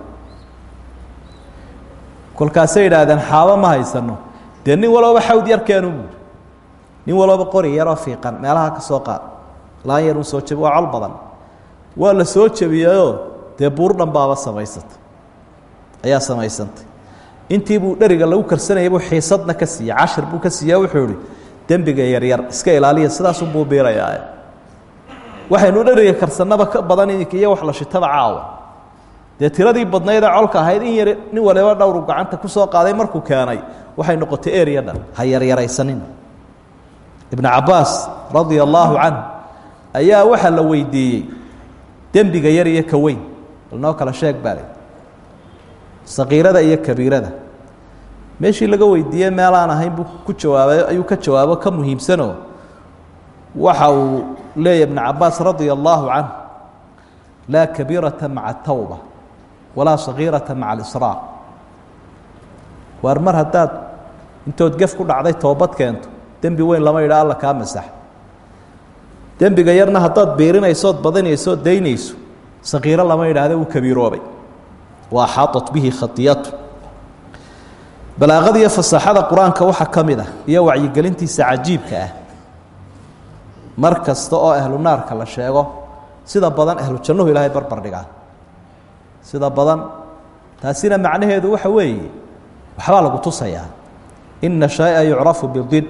Kolkaasay yidhaahdeen xaabo ma haysano. Dee nin walooba xawd yarkeenu buuri nin walooba qori yaroo fiiqan meelaha ka soo qaad. Laan yar uu soo jebi waa col badan. Waa la soo jebiyeyoo dee buur dhan baaba samaysatay ayaa samaysantay. Intii buu dheriga lagu karsanayay buu xiisadna ka siiyey cashir buu ka siiya wuxuu ihi dembiga yaryar iska ilaaliya sidaasunbuu biirayaa waxaynu dheriga karsannaba ka badan iyo wax la shitaba caawa. Dee tiradii badnaydee colka ahayd in yar nin waliba dhowru gacanta ku soo qaaday markuu keenay waxay noqotay erya dhan ha yaryaraysanin ibnu cabbaas radia allaahu canh ayaa waxaa la weydiiyey dembiga yar iyo ka weyn. Bal noo kala sheeg baa le sakiirada iyo kabiirada meeshii laga weydiiyey meel aan ahayn buu ku jawaabay ayuu ka jawaabo ka muhiimsanoo waxa uu leeyahy ibnu cabbaas radia canh laa kabiirata maca tawba walaa sagiirata maca alisraar waar mar haddaad intood gef ku dhacday toobad keento dembi weyn lama yidha alla kaa masax. Dembiga yarna haddaad biirinaysood badinaysood daynayso sakiiro lama yidhaahda wuu kabiiroobay. Wa axaaطat bihi khadiyatu balaaqada iyo fasaaxada qur'aanka waxaa ka mid ah iyo wacyigelintiisa cajiibka ah mar kasta oo ahlu naarka la sheego sida badan ahlu jannuhu ilaahay barbar dhigaa. Sida badan taasina macnaheedu waxa weeye waxbaa lagu tusayaa. Ina shaya yucrafu bidid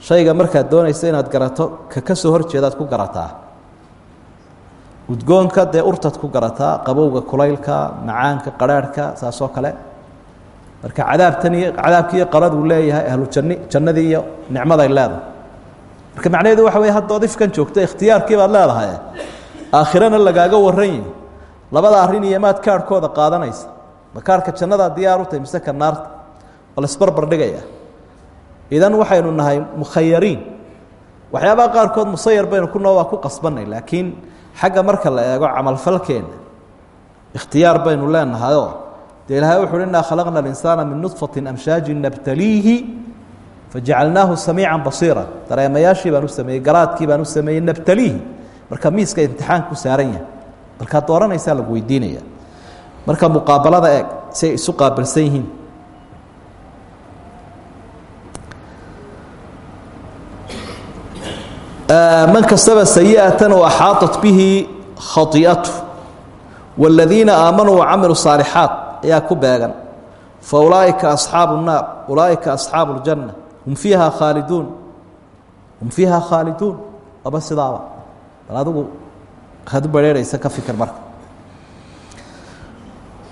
shayga markaad doonaysa inaad garato ka ka soo horjeedaad ku garataa. Udgoonka dee urtaad ku garataa qabowga kulaylka macaanka qarhaarhka saasoo kale marka cadaabtan iyo cadaabkiiyo qaladuu leeyahay ahlu janni jannadii iyo nicmaday leedahay. Marka macnaheedu waxa wey haddood ifkan joogto ikhtiyaarkii baad leedahay aakhirana lagaaga waran yihi labada arrin iyo maad kaarhkooda qaadanaysa. Ma kaarhka jannadaa diyaar u tahay mise ka naarta? Oo laisbarbar dhigaya idan waxaynu nahay mukhayariin waxyaabaha qaarkood musayar baynu ku noo waa ku qasbanay laakiin xagga marka la eego camalfalkeenna ikhtiyaar baynu leenahayoo dee ilahay wuxu uhi innaa khalaqna alinsaana min nudfatin amshaajin nabtaliihi fajacalnaahu samiican basiira dareemayaashii baan u sameeyey garaadkii baan u sameeyey nabtaliihi marka miiska imtixaanku saaran yahay markaad dooranaysaa lagu weydiinaya marka muqaabalada eeg si ay isu qaabilsan yihiin man kasaba sayiئaةa وaxaaطaت bihi khaطiئatu والadiina aamanuu وacamiluu صaalixaaت ayaa ku beegan faulaaئika أصxaabu الnaar ulaaئika أصxaabu الjanة hum fiiha khaaliduun hum fiiha khaaliduun aba sidaaba bal adigu ad u bareeraysa ka fikir marka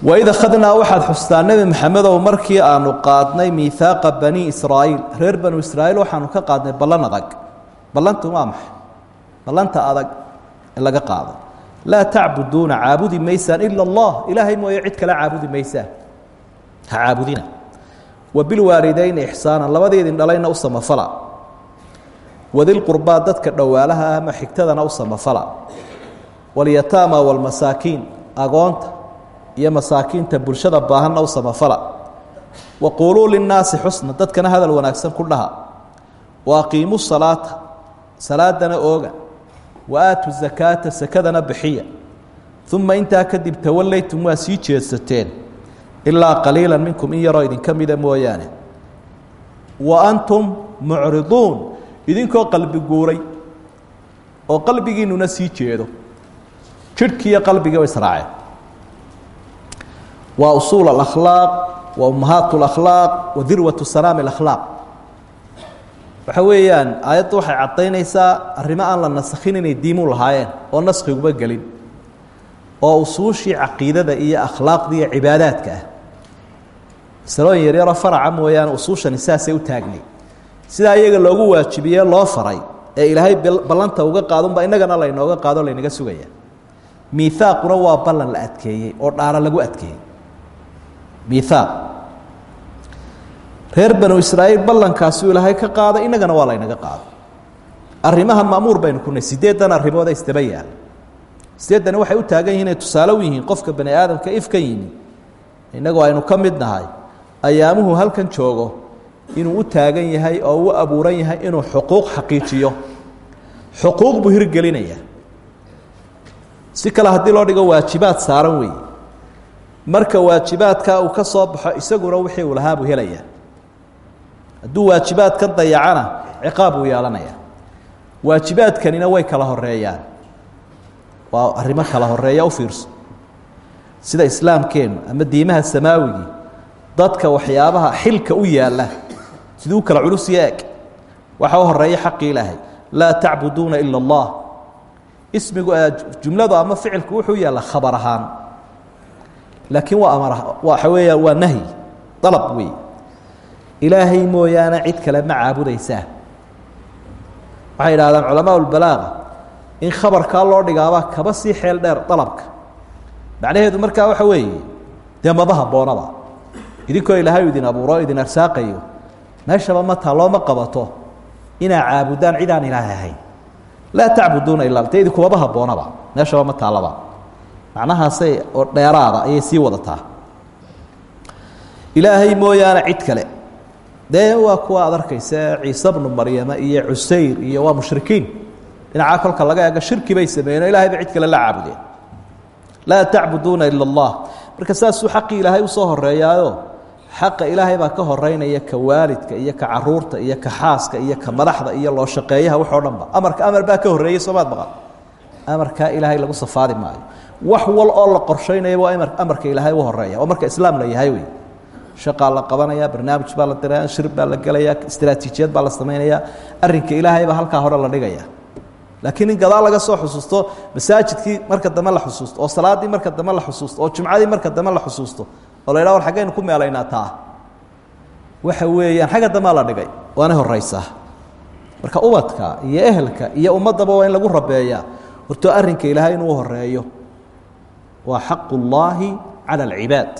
waid akhadnaa waxaad xustaa nebi maxamedow markii aanu qaadnay miihaaqa bani israa'iil reer banu israa'iil waxaanu ka qaadnay ballan adag ballantu waa maxay ballanta adag ee laga qaado laa tacbuduuna caabudi maysaan ila allah. Ilaahay mooye cid kale caabudi maysaan ha caabudina. Wa bilwaalidayni ixsaanan labadeedin dhalayna u samafala. Wadilqurbaa dadka dhowaalaha ah ama xigtadana u samafala. Walyataama walmasaakiin agoonta iyo masaakiinta bulshada baahanna u samafala. Wa quuluu linnaasi xusna. Dadkana hadal wanaagsan ku dhaha. Wa aqiimuu salaata. Salaadana ooga wa aatu zakaata sakadana bixiya. Uma intaa kadib tawallaytum waa sii jeedsateen ilaa qaliila minkum in yaroo idinka mida mooyaane. Wa antum mucriduun idinkoo qalbi guuray oo qalbigiinnuna sii jeedo. Jidhkiiyo qalbigii o israaceen. Waa usuul alakhlaaq wa ummahaat alakhlaaq wa dirwatu sanaami alakhlaaq waxa weeyaan aayaddu waxay caddaynaysaa arrimo aan la nasakhin inay diimu lahaayeen oo naskiguba gelin oo usuushii caqiidada iyo akhlaaqda iyo cibaadaadka ah. Masalooyin yaryaroo faraca mooyaane usuushani saasay u taagnay. Sidaa iyaga loogu waajibiye loo faray ee ilaahay ballanta uga qaadunba innagana laynooga qaado laynaga sugaya. Miihaaquna waa ballan la adkeeyey oo dhaaro lagu adkeeyey. Miihaaq reer banu israa'iil ballankaasuu ilaahay ka qaaday innagana waa laynaga qaado arrimahan ma'muur baynu kunay siddeedan arrimood ee isdaba yaalla sideedani waxay u taagan yihiin inay tusaale u yihiin qofka bani aadamka ifkan yimi. Innagu aynu ka mid nahay ayaamuhu halkan joogo inuu u taagan yahay oo u abuuran yahay inuu xuquuq xaqiijiyo. Xuquuq buu hirgelinaya si kale haddii loo dhigo waajibaad saaran weeye. Marka waajibaadka uu ka soo baxo isaguna wixii uu lahaa buu helaya hadduu waajibaadkan dayacana ciqaab buu yeelanaya waajibaadkanina way kala horeeyaan waa arrimo kala horreeya u fiirso. Sida islaamkeennu ama diimaha samaawigii dadka waxyaabaha xilka u yaalla siduu kala culusiyo eg waxa u horreeya xaqii ilaahay. Laa tacbuduuna ila allah. Ismigu jumladu ama ficilku wuxuu yaalla khabar ahaan. Laakiin waa amar waxa weeya waa nahyi dalab wey ilaahay mooyaane cid kale ma caabudaysaan waxay idhahdaan culamaa lbalaaga in khabarkaa loo dhigaaba kaba sii xeel dheer dalabka. Macnaheedu markaa waxa weeye dee maba habboonaba idinkoo ilaahay idin abuuro idin arsaaqayo meeshaba ma taalooma qabato inaa caabudaan cidaan ilaahay ahayn. Laa tacbuduuna ila dee idinkumaba habboonaba meeshaba ma taallaba macnahaasay oo dheeraada ayay sii wadataa. Ilaahay mooyaane cid kale dee waa kuwa ad arkaysa ciise bnu maryama iyo cusayr iyo waa mushrikiin. Dhinacaa kolka laga eego shirki bay sameeyeen o ilahay ba cid kale la caabudeen. Laa tacbuduuna ila allah marka saasuu xaqii ilaahay u soo horeeyaayo xaqa ilaahay baa ka horeynaya ka waalidka iyo ka carruurta iyo ka xaaska iyo ka madaxda iyo loo shaqeeyaha waxoo dhan ba. Amarka amar baa ka horreeyey soomaad maqan amarkaa ilaahay lagu safaadi maayo. Wax wal oo la qorshaynaya waa amar amarka ilaahay u horreeya oo marka islaam la yahay wey shaqaa la qabanaya barnaamij baa la diraya shir baa la gelaya istraatiijiyad baa la samaynaya arrinka ilaahay halkaa hore la dhigaya. Laakiin in gadaal laga soo xusuusto masaajidkii marka dambe la xusuusto oo salaaddii marka dambe la xusuusto oo jumcadii marka dambe la xusuusto oo la yidhaha war xaggaynu ku meelaynaa taa. Waxa weeyaan xagga dambea la dhigay waana horaysaa marka ubadka iyo ehelka iyo ummaddaba waa in lagu rabeeyaa. Horto arrinka ilaahay inuu horeeyo waa xaqu llaahi cala alcibaad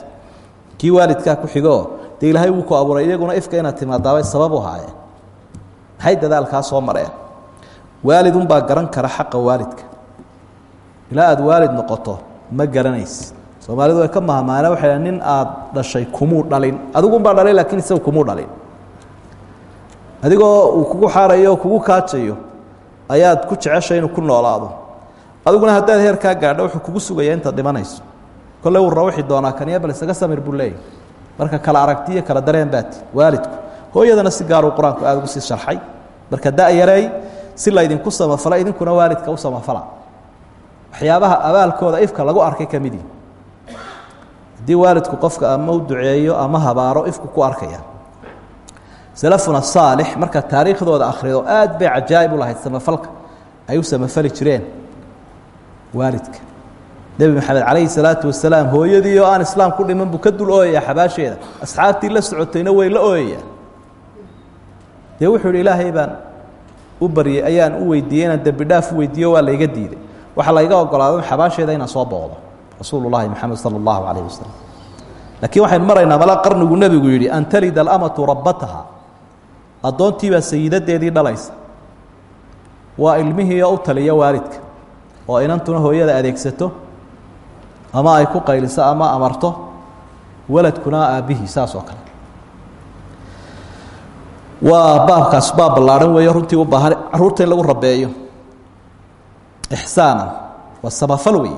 kii waalidkaa ku xigoo dee ilaahay wuu ku abuuray iyaguna ifka inaad timaadaabay sabab u haayeen maxay dadaalkaa soo mareen waalidunbaa garan kara xaqa waalidka. Ilaa aada waalid noqoto ma garanaysi soomaalidu way ka mahmaane waxay nin aada dhashay kumuu dhalin. Adigunbaa dhalay laakiin isaga kumuu dhalin. Adigoo uu kugu xaarayo oo kugu kaajayo ayaad ku jeceshay inuu ku noolaado. Adiguna haddaad heerkaa gaadho wuxuu kugu sugaya intaad dhimanayso kolley wuu rawixi doonaa kaniya bal isaga samir buu leeyahy marka kala aragti iyo kala dareen baati waalidku. Hooyadana si gaaruu qur'aanku aada ugu sii sharxay. Marka da-yareey si laydinku samafala idinkuna waalidka u samafala. Waxyaabaha abaalkooda ifka lagu arkay ka midii haddii waalidku qofka ama u duceeyo ama habaaro ifku ku arkaya. Salafuna saalix marka taariikhdooda akhrido aad bay cajaa'ib u lahayd samafalka. Ay u samafali jireen waalidka nebi maxamed calayhi salaatu wasalaam hooyadii oo aan islaam ku dhiman buu ka dul ooyaya xabaasheeda. Asxaabtii la socotayna way la ooyayaan. Dee wuxuu ihi ilaahay baan u baryey ayaan u weydiiyey inaan dembi dhaaf u weydiiyo waa layga diiday. Waxaa layga ogolaaday xabaasheeda inaan soo booqdo. Rasuulu llahi moxamed sala allahu calayh wasalam laakiin waxaynu maraynaa mala qarnigu nebigu yidhi an talida alamatu rabbataha. Addoontiibaa sayidadeedii dhalaysa. Waa ilmihii oo u taliya waalidka. Oo inantuna hooyada adeegsato ama ay ku qayliso ama amarto waladkuna aabbihii saas oo kale. Waa baabkaas baab ballaarhan weeyo runtii u baahan carruurta in lagu rabeeyo ixsaanan waa samafal wey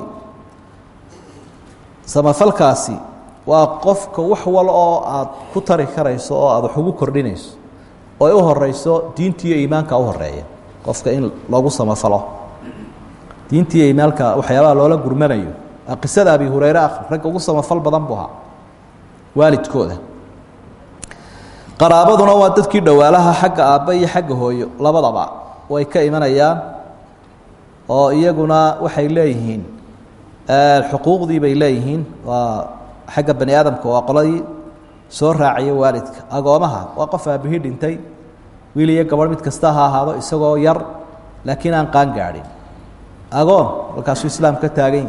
samafalkaasi waa qofka wax wal oo aad ku tari karayso oo aad wax ugu kordhinayso oo ay u horeyso diintiiyo iimaanka u horreeya qofka in loogu samafalo. Diintiiyo iimaanka waxyaabaha loola gurmanayo qisada abi hureyre ah ragga ugu samafal badan buu ahaa. Waalidkooda. Qaraabaduna waa dadkii dhowaalaha xagga aabba iyo xagga hooyo. Labadaba way ka imanayaan oo iyaguna waxay leeyihiin xuquuqdii bay leeyihiin. Waa xagga bani aadamka waa qoladii soo raaciya waalidka. Agoomaha waa qof aabihii dhintay. Wiil iyo gabadh mid kasta ha ahaado isagoo yar laakiin aan qaan gaadhin. Agoon halkaasuu islaam ka taagan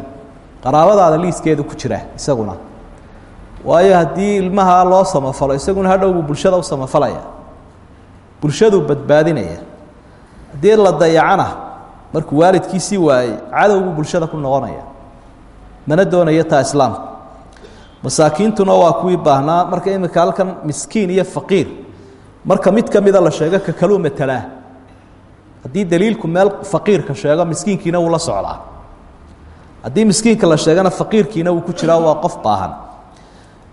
qaraabadaada liiskeedu ku jira isaguna. Waayo haddii ilmaha loo samafalo isaguna hadhowbuu bulshada u samafalaya bulshaduu badbaadinaya haddii la dayacana markuu waalidkiisii waayey cadowbuu bulshada ku noqonaya mana doonayo taa islaamka masaakiintuna waa kuwii baahnaa marka imika halkan miskiin iyo faqiir marka mid ka mida la sheego ka kaluu matelaa haddii daliilku meel faqiirka sheego miskiinkiina wuu la socdaa haddii miskiinka la sheegana faqiirkiina wuu ku jiraa waa qof baahan.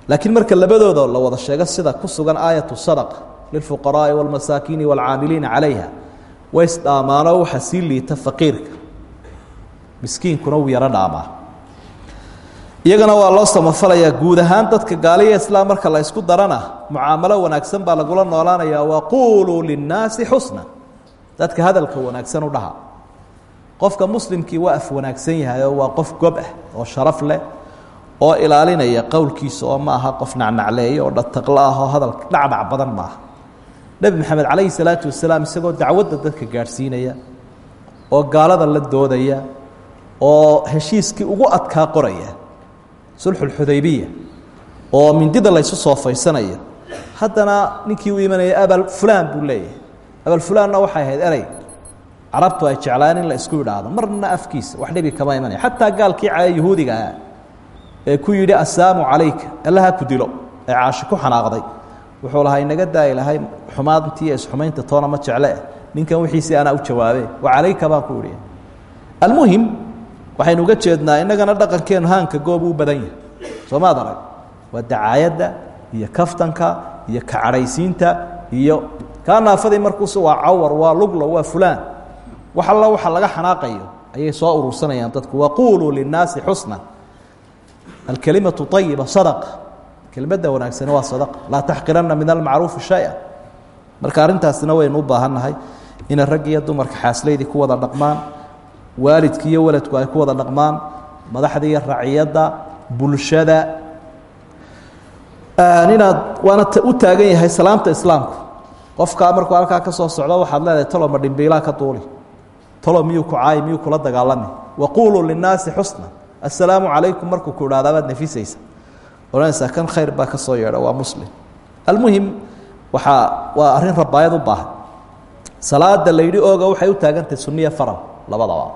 Laakiin marka labadooda la wada sheego sida ku sugan aayatu sadaqa lilfuqaraa'i wاlmasaakiini wاlcaamiliina calayha way isdhaamaanoo waxa sii liita faqiirka. Miskiinkuna wuu yaro dhaamaa. Iyagana waa loo samafalayaa guud ahaan dadka gaaliya islaam marka la isku darana mucaamalo wanaagsan baa lagula noolaanayaa waquuluu linnaasi xusna. Dadka hadalka wanaagsan u dhaha qofka muslimkii waa af wanaagsan yahay oo waa qof gob ah oo sharaf leh oo ilaalinaya qowlkiisa oo ma aha qof nacnacleeya oo dhataqlo ah oo hadal dhacdhac badan maaha nebi maxamed calayhi salaatu wasalaam isagoo dacwadda dadka gaadhsiinaya oo gaalada la doodaya oo heshiiskii ugu adkaa qoraya sulxulxudaybiya oo mindida laysu soofaysanaya. Haddana ninkii u imanaya abal fulaan buu leeyahay. Abal fulaanna waxay ahayd erey carabtu ay jeclaan in la isku idhaahdo marna afkiisa wax dhibi kama imanaya. Xataa gaalkii caya yahuudiga ah ee ku yidhi asaamu calayka. Allaha ku dilo. Ee caashi ku xanaaqday. Wuxuu lahaa inaga daayi lahay xumaantii isxumaynta toona ma jecle ninkan wixiisii anaa u jawaabe wa calayka baan ku idhi almuhim waxaynu uga jeednaa innagana dhaqankeenu haanka goob u badan yahay. Soomaad arag waa dacaayadda iyo kaftanka iyo kacadhaysiinta iyo kaa naafadii markuuse waa cawar waa luglo waa fulaan wax alla waxa laga xanaaqayo ayay soo urursanayaan dadku. Waquuluu linnaasi xusna. Alkelimatu ayiba sadaqa kelmadda wanaagsani waa sadaqa laa taxqiranna min almacruufi shaya. Marka arrintaasina waynu u baahannahay inay rag iyo dumarka xaasleydii ku wada dhaqmaan waalidki iyo waladku ay ku wada dhaqmaan madaxda iyo raciyadda bulshada. Inaad waana u taagan yahay salaamta islaamku. Qofkaa markuu halkaa ka soo socdo waxaad leedahay talo ma dhimbiilaa ka duuli talo miyuu ku caayi miyuu kula dagaalami waquuluu linnaasi xusna assalaamu calaykum markuu ku idhahdaa baad nafisaysa. Odhanaysaa kan khayr baa ka soo yeedha waa muslim. Almuhim waxaa waa arrin rabaayad u baahan. Salaada la yidhi ooga waxay u taagantahay sunniya faral labadaba.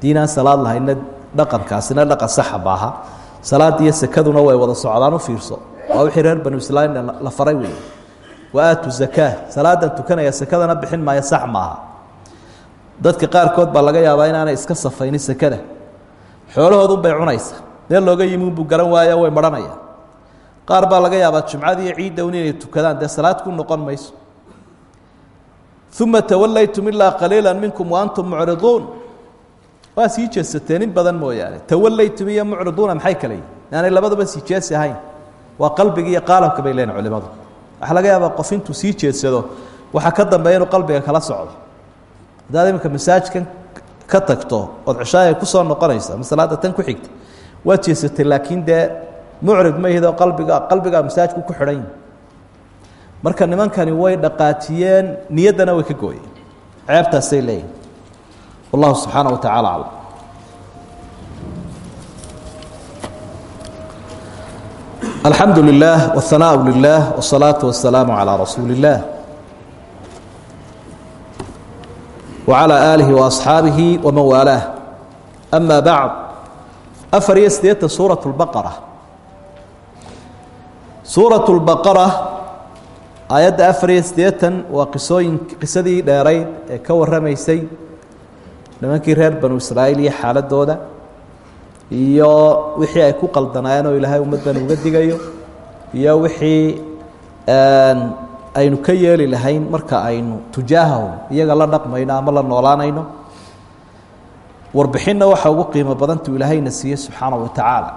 Diinaan salaad lahayna dhaqankaasina dhaqan saxa maaha salaad iyo sekaduna way wada socdaan u fiirso. Waa wixii reer banu israiil la faray wey wa aatu zakaa salaadan tukanaya sekadana bixin maayo sax maaha dadka qaarkood baa laga yaabaa inaanay iska safaynin sekada. Xoolahoodun bay cunaysa. Meel looga yimi unbuu garan waaya way maranaya qaar baa laga yaabaa jumcada iyo ciidda un inay tukadaan dee salaad ku noqon mayso. Uma tawallaytum ilaa qaliila minkum wa antum mucriduun. Waa sii jeesateen in badan mooyaane. Tawallaytum iyo mucriduuna maxay kale? Yihin aanay labaduba sii jeesi ahayn. Waa qalbiga iyo qaalamka bay leeyihiin culimadu. Waxaa laga yaabaa qof intuu sii jeedsado waxaa ka dambeeya inuu qalbiga kala socdo haddaad iminka masaajkan ka tagto ood cishaaya kusoo noqonaysa masalaada tan ku xigta waad jeesatay laakiin dee mucrid ma ihidoo qalbiga qalbigaa masaajku ku xidhan yihi marka nimankani way dhaqaajiyeen niyaddana way ka gooyeen ceebtaasay leeyihin wallahu subxaana wa tacaala aclam alxamdu lilah wاhanaaءu lilah wالsalaaةu wasalaamu calىa rasuuli اllah wacalaa aalihi waasxaabihi waman waalaah ama bacd afar iyo siddeetan suurat lbaqara suurat lbaqara aayadda afar iyo siddeetan waa qisooyin qisadii dheerayd ee ka warramaysay nimankii reer banu israa'iil iyo xaaladooda iyo wixii ay ku qaldanaayeen oo ilaahay ummaddan uga digayo iyo wixii aynu ka yeeli lahayn marka aynu tujaahahum iyaga la dhaqmayno ama la noolaanayno warbixinna waxa ugu qiimo badantu ilaahayna siiye subxaanaه wa tacaala.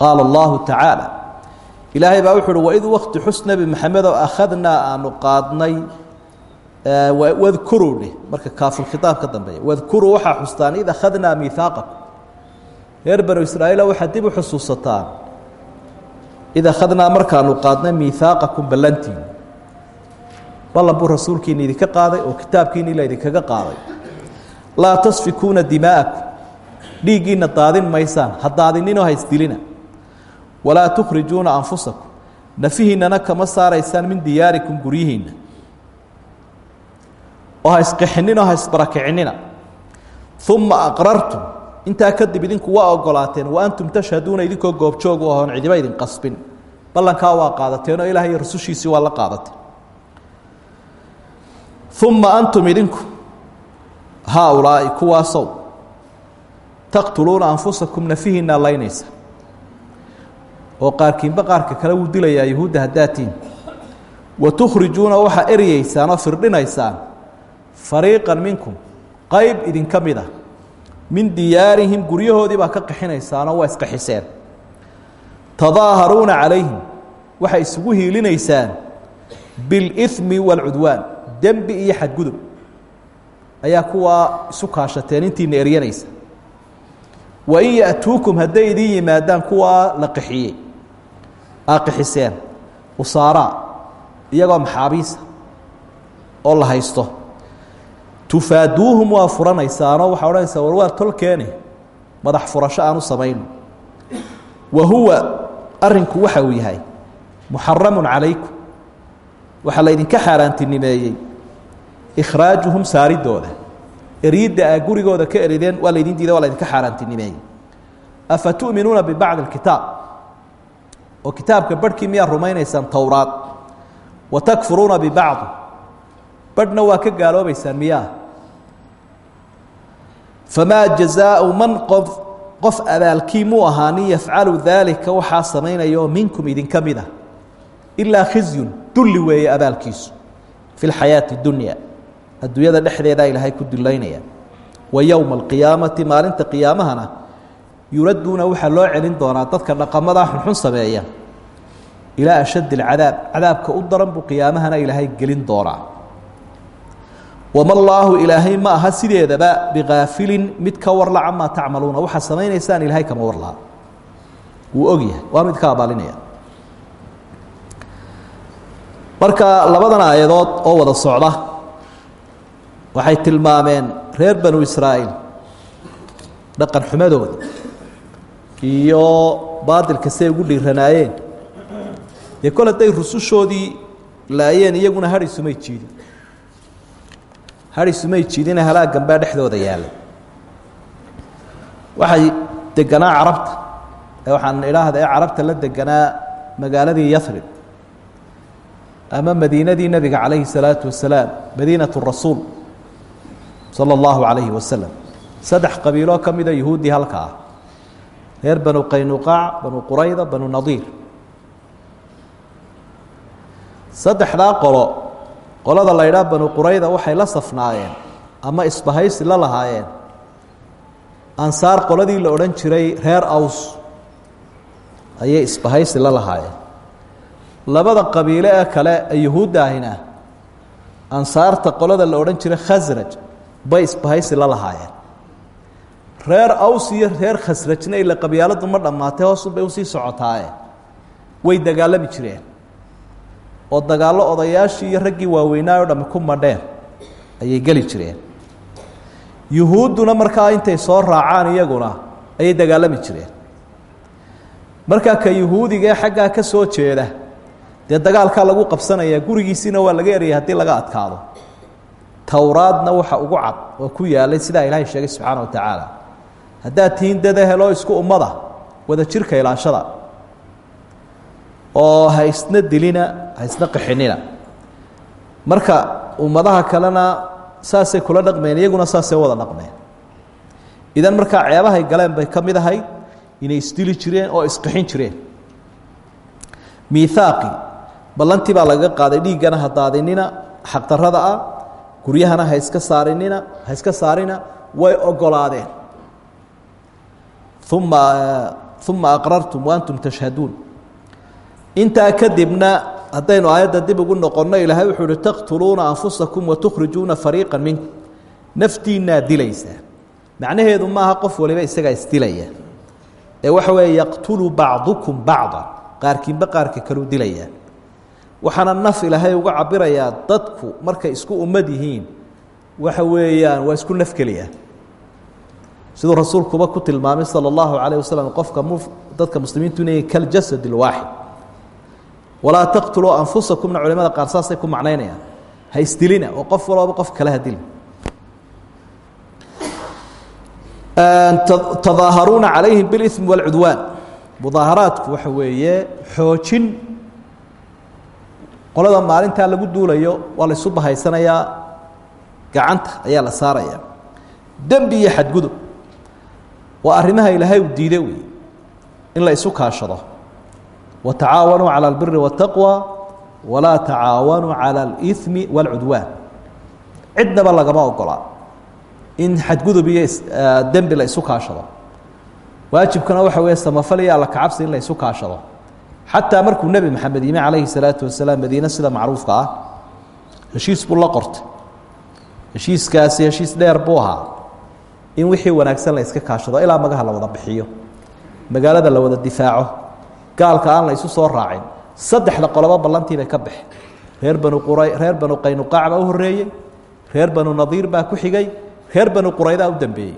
Qaala allahu tacaala ilaahay baa wuxu uhi waid wakti xus nebi maxamedow akhadnaa aanu qaadnay wadkuruu dheh marka kaafulkhitaab ka dambeeya wadkuruu waxaa xustaan id akhadnaa miihaaqakum reer banu israa'iila waxaad dib u xusuusataan id akhadnaa markaanu qaadnay miihaaqakum ballantiin ballan buu rasuulkiina idinka qaaday oo kitaabkiina ila idinkaga qaaday laa tasfikuuna dimaa'akum dhiiggiina daadin maysaan ha daadininoo ha isdilina walaa tukhrijuuna anfusakum nafihiinana kama saaraysaan min diyaarikum guryihiinna oo ha isqixinninoo ha isbarakicinina uma aqrartum intaa kadib idinku waa ogolaateen wa antum tashhaduuna idinkoo goobjoog u ahoon cidiba idin qasbin. Ballankaa waa qaadateen oo ilaah iyo rasushiisii waa la qaadateen uma antum idinku haaulaa'i kuwaasow taqtuluuna anfusakum nafihiinaa laynaysa. Oo qaarkiinba qaarka kale wuu dilayaa yuhuudda haddaatiin wa tukhrijuuna waxaa eryeysaan oo firdhinaysaan fariiqan minkum qayb idinka mid ah min diyaarihim guryahoodii baa ka qaxinaysaanoo waa isqaxiseen tadaaharuuna calayhim waxay isugu hiilinaysaan bilimi waalcudwaan dembi iyo xadgudub. Ayaa kuwaa isu kaashateen intiina eryanaysa. Wain ya'tuukum hadday idin yimaadaan kuwaa la qaxiyey aa qaxiseen usaaraa iyagoo maxaabiisa oo la haysto tufaaduuhum waa furanaysaanoo waxaa odhanaysaa war waa tolkeene madax furasho aan u samayno wa huwa arrinku waxa uu yahay muxaramun calaykum waxaa laydinka xaaraantinimeeyey ikhraajuhum saaridooda eryidda aa gurigooda ka erideen waa laydin diida waa laydinka xaaraantinimeeyey. Afa tu'minuuna bibacdi اlkitaab oo kitaabka barhkii miyaa rumaynaysaan towraad. Wa takfuruuna bibacdi badhna waa ka gaaloobaysaan miyaa famaa jazaau man qof qof abaalkii muu ahaanin yafcalu daalika waxaa samaynaya oo minkum idinka mid ah ilaa khizyun dulli weeye abaalkiisu fi lxayaati اdunya adduunyada dhexdeedaa ilaahay ku dullaynaya wa yowma alqiyaamati maalinta qiyaamahana yuradduuna waxaa loo celin doonaa dadka dhaqamadaa xunxun sameeya ilaa ashaddi alcadaab cadaabka u daran buu wama allaahu ilaahay ma aha sideedaba bikaafilin mid ka warla camaa tacmaluuna waxaa samaynaysaan ilaahay kama warlaa wuu ogyahay waanu idinka abaalinaya marka labadan aayadood oo wada socda waxay tilmaameen reer banu israa'iil dhaqan xumadooda iyo baadilka siay ugu dhiiranaayeen dee kol rusushoodii laayeen iyaguna hadh isumay jiidin hadh isumay jiidine halaagan baa dhexdooda yaallay waxay deganaa carabta ee waxaan idhaahda ee carabta la deganaa magaaladii yarib ama madiinadii nebiga calayhi الsalaaةu wasalaam madiinaة rasuul salى اllahu عalayhi wasalam saddex qabiiloo ka mida yuhuuddii halka ah reer banu qaynuqaac banu qurayda banu nadiir saddexdaa qolo qolada la ydhaah banu qurayda waxay la safnaayeen ama isbahaysi la lahaayeen. Ansaar qoladii la odhan jiray reer aws ayay isbahaysi la lahaayeen. Labada qabiile ee kale ee yuhuudda ansaarta qolada la odhan jiray khasraj bay isbahaysi la lahaayeen. Reer aws iyo reer khasrajna ila qabyaaladu ma dhammaatay hoosun bay u sii socotaaye way dagaalami jireen oo dagaallo odayaashii iyo raggii waaweynaa o dhamme ku madheen ayay geli jireen. Yuhuudduna markaa intay soo raacaan iyaguna ayay dagaalami jireen. Markaa ka yuhuudiga ee xaggaa ka soo jeeda dee dagaalkaa lagu qabsanayaa gurigiisiina waa laga erayay haddii laga adkaado. Towraadna waxa ugu cad oo ku yaalay sidaa ilaahay sheegay subxaana wa tacaala haddaad tihiin dada heloo isku ummada wada jirka ilaashada oo ha isna dilina ha isna qixinina. Marka ummadaha kalena saasay kula dhaqmeen iyaguna saasay wada dhaqmeen. Idan markaa ceebahay galeen bay ka mid ahayd inay isdili jireen oo isqixin jireen. Miihaaqi ballantii baa lagaga qaaday dhiiggana ha daadinina xaqdarrada ah guryahana ha iska saarinina ha iska saarina way ogolaadeen. Uma uma aqrartum waantum tashhaduun intaa kadibna haddaynu aayadda dib ugu noqonno ilaahay wuxuu uhi taqtuluuna anfusakum watukhrijuuna fariiqa minkum. Naftiinaa dilaysaa. Macnaheedu maaha qof waliba isagaa isdilaya. Ee waxa weeye yaqtulu bacdukum bacda qaarkiinba qaarka kalu dilaya. Waxaana naf ilaahay uga cabirayaa dadku markay isku ummad yihiin waxa weeyaan waa isku nafgeliya siduu rasuulkuba ku tilmaamay sala allahu calayh wasalam qofka dadka muslimiintu inay kaljasad alwaaxid walaa taqtuluu anfusakumna culimada qaar saasay ku macnaynayaan. Ha isdilina oo qof walooba qof kale ha dili tadaaharuuna calayhim biاlimi wاlcudwaan mudaaharaadku waxa weeye xoojin. Qolada maalintaa lagu duulayo waa la bahaysanayaa gacanta ayaa la saaraya. Dembi iyo xadgudub. Waa arrimaha ilaahay u diide wey in la kaashado. watacaawanuu calى اlbiri والtaqwى walaa tacaawanuu calى اlإثmi wاlcudwaan cidnaba lagama ogolaa in xadgudub iyo dembi la isu kaashado waajibkana waxa weeye samafal iyo alla kacabsi in la isu kaashado xataa markuu nebi maxamed yimi calayhi salaatu wasalaam madiine sida macruufka ah heshiis buu la qortay heshiiskaasi heshiis dheer buu ahaa in wixii wanaagsan la iska kaashado ilaa magaha la wada bixiyo magaalada la wada difaaco gaalka aan la isu soo raacin saddexda qolobo ballantii bay ka baxeen. Reer banu reer banu qaynuqaac baa u horreeyey reer banu nadiir baa ku xigay reer banu quraydaa u dambeeyey.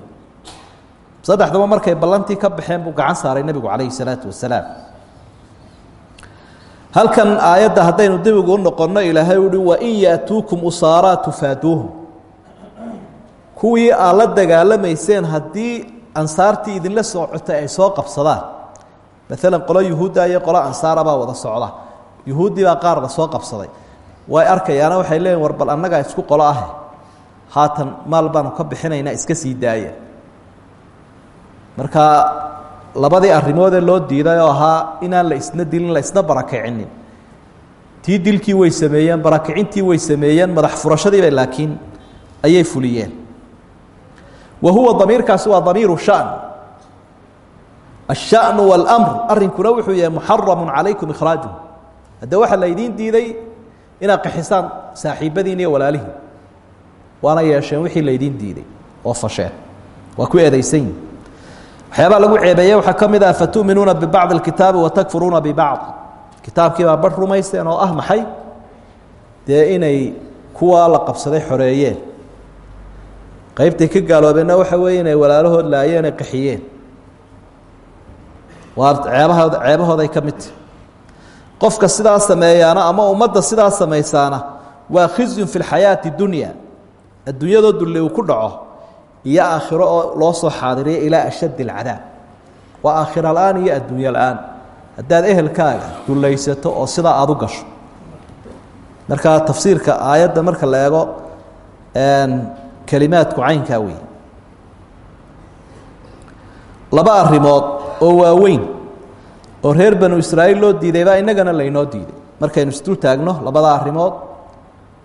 Saddexdaba markay ballantii ka baxeen buu gacan saaray nebigu calayhi salaatu wasalaam. Halkan aayadda haddaynu dib ugu noqonno ilaahay uhi wain yaatuukum usaaraa tufaaduuhum. Kuwii aad la dagaalamayseen haddii ansaartii idinla socotay ay soo qabsadaan maalan qolo yuhuudda iyo qolo ansaara baa wada socda. Yuhuuddii baa qaar la soo qabsaday. Way arkayaana waxay leeyihiin war bal annagaa isku qolo ahe. Haatan maal baanu ka bixinaynaa iska sii daaya marka labadii arrimoodee loo diiday oo ahaa inaan la isna dilin la isna barakicinin tii dilkii way sameeyeen barakicintii way sameeyeen madax furashadiiba laakiin ayay fuliyeen. Wa huwa damiirkaasi waa damiiru shan الشhaأن والأmr arinkuna wuxuu yahay muxaramu calaykum ikhraajuhu hadde waxaa laydiin diiday inaad qaxisaan saaxiibadiin iyo walaalihiin waana yeesheen wixii laydiin diiday oo fasheen waa ku eedeysan yihin waxyaabaa lagu ceebeeye waxaa ka mid ah fatu'minuuna bibacضi اkitaabi watakfuruuna bibacض kitaabkii baa bar rumayseen oo ah maxay dee inay kuwaa la qabsaday xoreeyeen qeybtay ka gaaloobeenna waxa weeye inay walaalahood laayeen ay qaxiyeen waa ceebahood ceebahooday ka mid. Qofka sidaa sameeyaana ama ummadda sidaa samaysaana waa khizyun fi lxayaati dunya. Adduunyadoo dulle ku dhaco iyo aakhiro loo soo xaadiriya ilaa ashaddi alcadaab waa aakhira la'aan iyo adduunya la'aan. Ehelkaaga dullaysato oo sidaa aada u gasho. Markaa tafsiirka aayadda marka la eego kelimaadku caynkaa weeye. Laba arrimood oo waaweyn oo reer banu israa'iil loo diiday baa innagana laynoo diiday. Markaynu isdul taagno labada arrimood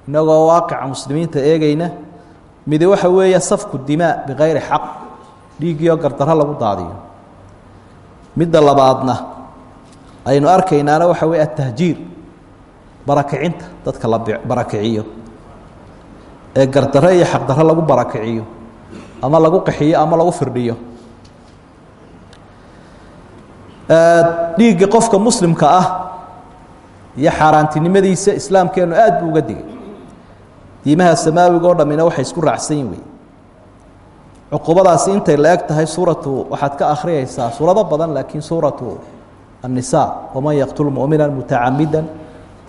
innagoo waaqica muslimiinta eegayna midi waxa weeye safku dimaa bikayri xaq dhiiggiioo gardarro lagu daadiyo. Midda labaadna aynu arkaynaana waxa weeye atahjiir barakicinta dadka la barakiciyo ee gardarro iyo xaqdarro lagu barakiciyo ama lagu qaxiyo ama lagu firdhiyo dhiigga qofka muslimka ah iyo xaaraantinimadiisa islaamkeenu aad buu uga digay diimaha samaawiga o dhammina waxay isku raacsan yihin wey cuqubadaasi intay la eg tahay suuratu waxaad ka akhriyaysaa suurado badan laakiin suuratu النساء ومن يقتل مؤمنا متعمدا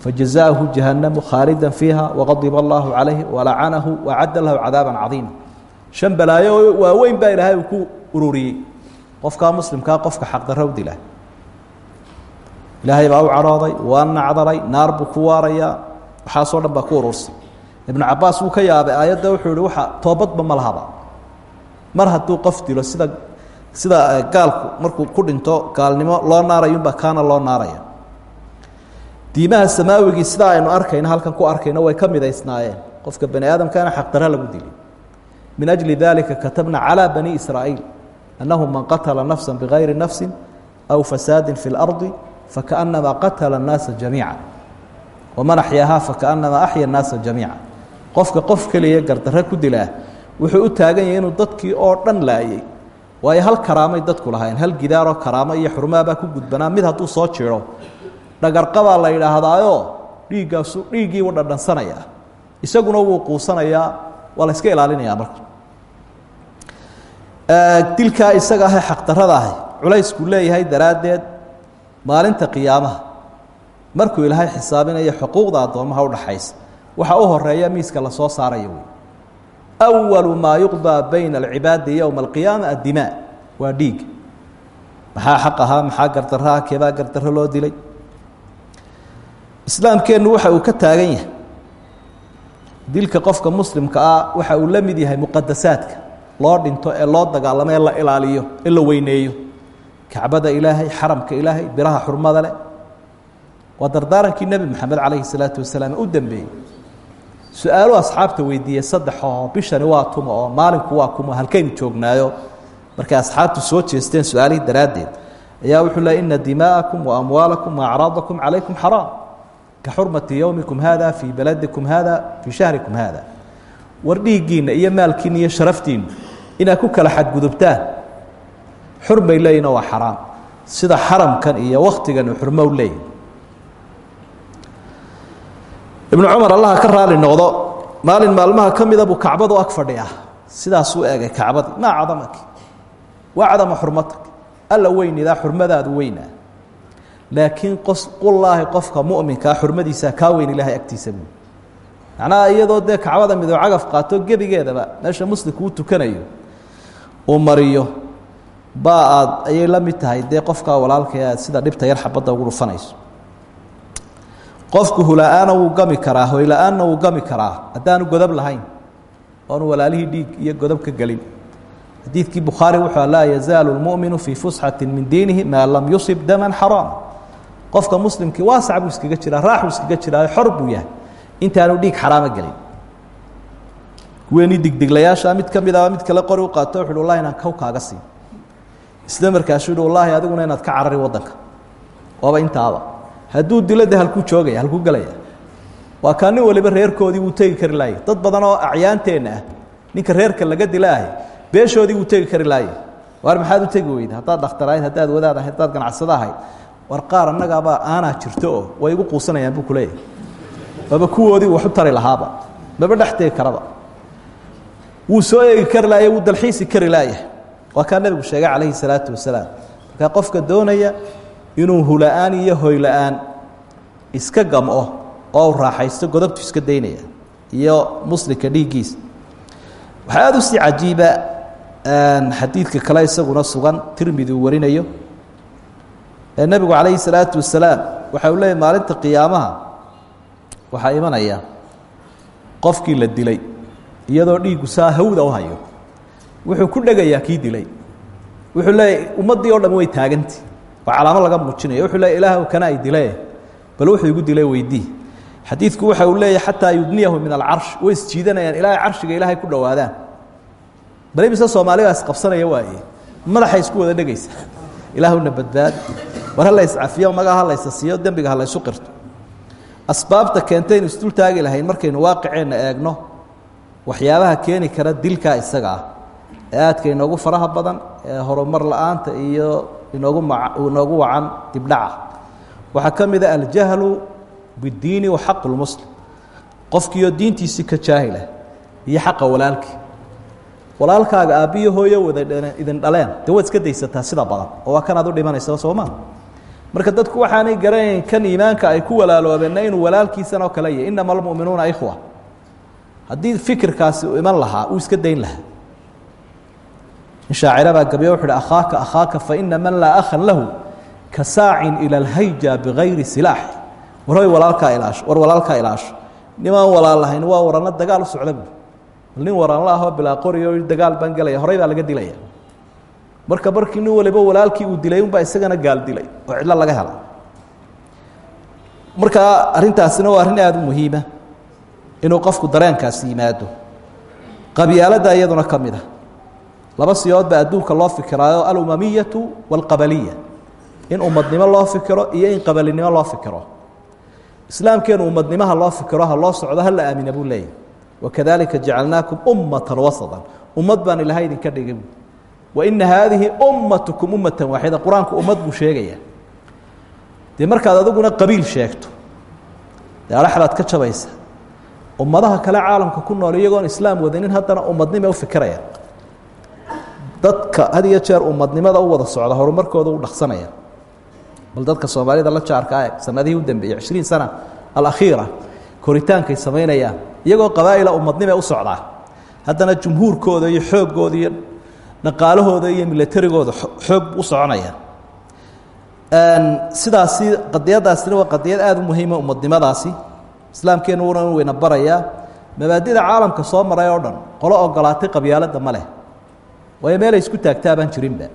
فجزاؤه جهنم khالدا فيها وغضب الله عليه ولعنه وعد له عذابا عظيما شن balaayo waaweyn baa ilaahay uu ku ururiyey qofkaa muslimkaa qofka xaqdarro u dila ilaahay baa u cadhooday waa nacdaray naar buu ku waarayaa waxaasoo dhan baa ku urursan ibnu cabaas wuu ka yaabay aayadda wuxuu ihi waa toobadba ma lahaba. Mar hadduu qof dilo sida sida gaalku markuu ku dhinto gaalnimo loo naarayunbaa kaana loo naaraya diimaha samaawigii sidaa aynu arkayno halkan ku arkayno way ka midaysnaayeen. Qofka bani aadamkana xaqdarra lagu dili min ajli dalika katabna calى bani israa'iil annahu man qatala nafsa bigayri nafsi aw fasaadi fi اlardi fakaأnamaa qatala الnaasa jamiica waman axyaahaa fakaأnamaa axya الnaasa jamiica qofka qof keliya gardarre ku dilaa wuxuu u taagan yahay inuu dadkii oo dhan laayay waayo hal karaamay dadku lahayn hal gidaaroo karaamo iyo xurmaabaa ku gudbanaa mid hadduu soo jiro dhagarqabaa la yidhaahdaayo dhiiggaasu dhiiggii u dhadhansanayaa isaguna wuu quusanayaa waa la iska ilaalinayaa marka dilkaa isaga ahee xaqdarrada ahi culaysku leeyahay daraaddeed maalinta qiyaamaha. Markuu ilaahay xisaabinayo xuquuqda addoommaha udhaxaysa waxaa u horreeya miiska la soo saarayo wey awalu maa yuqdaa bayna alcibaadi yowma alqiyaama addimaa waa dhiig. Maxaa xaq ahaa maxaa gardarraha keebaa gardarro loo dilay? Islaamkeennu waxa uu ka taagan yahay. Dilka qofka muslimka ah waxa uu la mid yahay muqadasaadka loo dhinto ee loo dagaalamo ee la ilaaliyo ee la weyneeyo kacbada ilaahay xaramka ilaahay biraha xurmada leh. Waa dardaarankii nebi moxamed calayhi salaatu wasalaam u dambeeyey. Su'aalu asxaabta weydiiyey saddex oo bishani waa tuma oo maalinku waa kuma halkaynu joognaayo. Markay asxaabtu soo jeesteen su'aalihii daraaddeed ayaa wuxuu le ina dimaa'akum wa amwaalakum wa acraadakum calaykum xaraam. Ka xurmati yowmikum hada fii baladikum hada fii shahrikum hada war dhiiggiinna iyo maalkiinna iyo sharaftiinnu inaad ku kala xadgudubtaan xurmay leeyino waa xaraam. Sida xaramkan iyo waktigan uu xurmo u leeyahy ibnu cumar allaha ka raali noqdo maalin maalmaha ka mida buu kacbadu ag fadhiya sidaasuu eegay kacbadii maa cadamaki? Waa cadama xurmatak alla weynidaa xurmadaadu weynaa laakiin qullaahi qofka muminkaa xurmadiisaa kaa weyn ilaahay agtiisa buu macnaha iyadoo dee kacbada midoo cagaf qaato gebigeedaba meesha muslimku u tukanayo uu mariyo baa aad ayay la mid tahay dee qofkaa walaalkay aad sida dhibta yar xabadda ugu dhufanayso. Qofku hula-aana wuu gami karaa hoyla-aanna wuu gami karaa haddaanu godob lahayn oonu walaalihii dhiig iyo godob ka gelin. Xadiidkii bukhaari wuxuu laa yazaalu lmuminu fii fusxati min diinihi maa lam yusib daman xaraama qofka muslimkii waasac buu iskaga jiraa raaxuu iskaga jiraayo xor buu yahay intaanu dhiig xaraamo gelin. Kuweenii digdiglayaasha mid ka mid a mid kale qori u qaato wuxu uhi wallahi inaan kow kaaga siin isla markaasuu yihi wallaahi adiguna inaad ka carari waddanka. Waaba intaaba. Hadduu dilo de halkuu joogaya halkuu gelaya waa kaa nin waliba reerkoodii wuu tegi kari laayay. Dad badan oo acyaanteenna ah ninka reerka laga dilaahay beeshoodii wuu tegi kari laayay. Waar maxaad u tegi weyda? Haddaad dhakhtar ahayd haddaad wadaad ahayd haddaad ganacsado ahayd war qaar annagaabaa aanaa jirto oo way igu quusanayaan buu kuleeyahay waaba kuwoodii waxu tari lahaaba. Maba dhex tegi karaba. Wuu soo eegi kari laaya wuu dalxiisi kari laaya waa kaa nebigu sheegay calayhi salaatu wasalaam. Markaa qofka doonaya inuu hula-aan iyo hoyla-aan iska gamco oo u raaxaysto godobtu iska daynaya iyo muslimka dhiiggiisa. Waxaa aada u sii cajiiba xadiidka kale isaguna sugan tirmidi uu warinayo. Ee nebigu calayhi salaatu wasalaam waxa uu leeyay maalinta qiyaamaha waxaa imanaya qofkii la dilay iyadoo dhiiggu saa hawda u hayo wuxuu ku dhegayaa kii dilay. Wuxuu leeyahy ummaddii oo dham way taaganti waa calaamo laga muujinaya. Wuxuu leey ilaahw kana ay dilee? Bal wuxuu igu dilay weydii. Xadiidku waxa uu leeyahy xataa yudniyahu min alcarsh. Way isjiidanayaan ilaahay carshiga ilaahay ku dhowaadaan. Bal imise soomaaligaa isqabsanaya waaye. Madaxay isku wada dhegaysa ilaahuna badbaad. War ha la iscafiyo magaa ha laysa siiyo dembiga ha laysu qirto. Asbaabta keentaynu isdul taagi lahayn markaynu waaqiceenna eegno waxyaabaha keeni kara dilkaa isaga ah ee aadka inoogu faraha badan ee horumar la'aanta iyo inoogu ma inoogu wacan dibdhaca waxaa ka mid a aljahlu bidiini wa xaq lmuslim qofkiioo diintiisii ka jaahilah iyo xaqa walaalkii. Walaalkaaga aabbiyo hooyo wada idin dhaleen. Dee waad iska daysataa sida badan oo waa kanaad u dhimanaysaa soo maa marka dadku waxaanay garanayn kan iimaanka ay ku walaaloobeenna inuu walaalkiisan oo kale yahy inama almu'minuuna ikhwa. Haddii fikirkaasi iman lahaa uu iska dayn lahaa in shaacira baa gabyo wuxu uhi akhaaka akhaaka faina man laa akhan lahu ka saacin ila alhayja bigayri silaax war hoy walaalkaa ilaasho war walaalkaa ilaasho nimaan walaal waa waranno dagaal socda bu nin waranla ahoo bilaa qoriyo dagaal baan gelaya horey baa laga dilaya. Marka markii nin waliba walaalkii uu dilay unbaa isagana gaal dilay oo cidlo laga hela markaa arrintaasina waa arrin aada u muhiima inuu qofku dareenkaasi yimaado. Qabyaaladda iyaduna ka mid a laba siyood baa adduunka loo fikiraayo alumamiyatu waalqabaliya in ummadnimo loo fikiro iyo in qabalinimo loo fikiro. Islaamkeenu ummadnimaha loo fikiro ha loo socdo ha la aamina buu leeyahy wakadalika jacalnaakum ummata wasada ummad baan ilahay idinka dhigay waina haadihi ummatukum ummatan waaxida. Qur'aanku ummad buu sheegaya. Dee markaad adiguna qabiil sheegto dee adhaxdaad ka jabaysa ummadaha kale caalamka ku nool iyagoon islaam wadanin haddana ummadnima u fikiraya dadka had iyo jeer ummadnimada u wada socda horumarkooda u dhaqsanaya. Bal dadka soomaalida la jaarka ah sanadihii u dambeeyey cishriin sana alakhiira koritaankay samaynayaan iyagoo qabaa'ila ummadnima u socdaa. Haddana jumhuurkooda iyo xooggooda iyo dhaqaalahooda iyo milatarigooda xoog u soconayaan. Sidaasi qadiyadaasina waa qadiyad aada u muhiima ummadnimadaasi islaamkeenuna weyna barayaa mabaadida caalamka soo maray oo dhan qolo ogolaatay qabyaaladda ma waayo meelay isku taagtaa baan jirinba.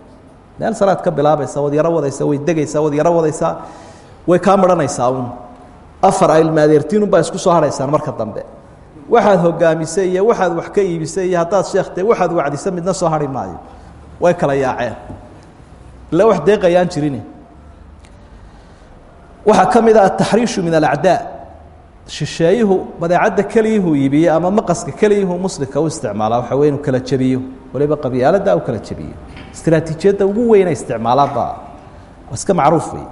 Meel salaad ka bilaabaysa waad yaro wadaysaa way degaysaa waad yaro wadaysaa way kaa maranaysaa uun. Afar ailmaadeertiinunbaa isku soo hadhaysaan marka dambe. Waxaad hogaamisay iyo waxaad wax ka iibisay iyo haddaad sheekhtee waxaad wacdisa midna soo hari maayo. Way kala yaaceen. Ila wax deeqayaan jirin waxaa ka mid ah ataxriishu min alacdaa shisheeyuhu badeecadda keliyuhu iibiye ama maqaska keliyuhu muslimka u isticmaala waxa wey kala jebiyo. Waliba qabyaalada u kala jebiyo. Istraatiijiyadda ugu weyna isticmaalaanba iska macruuf wey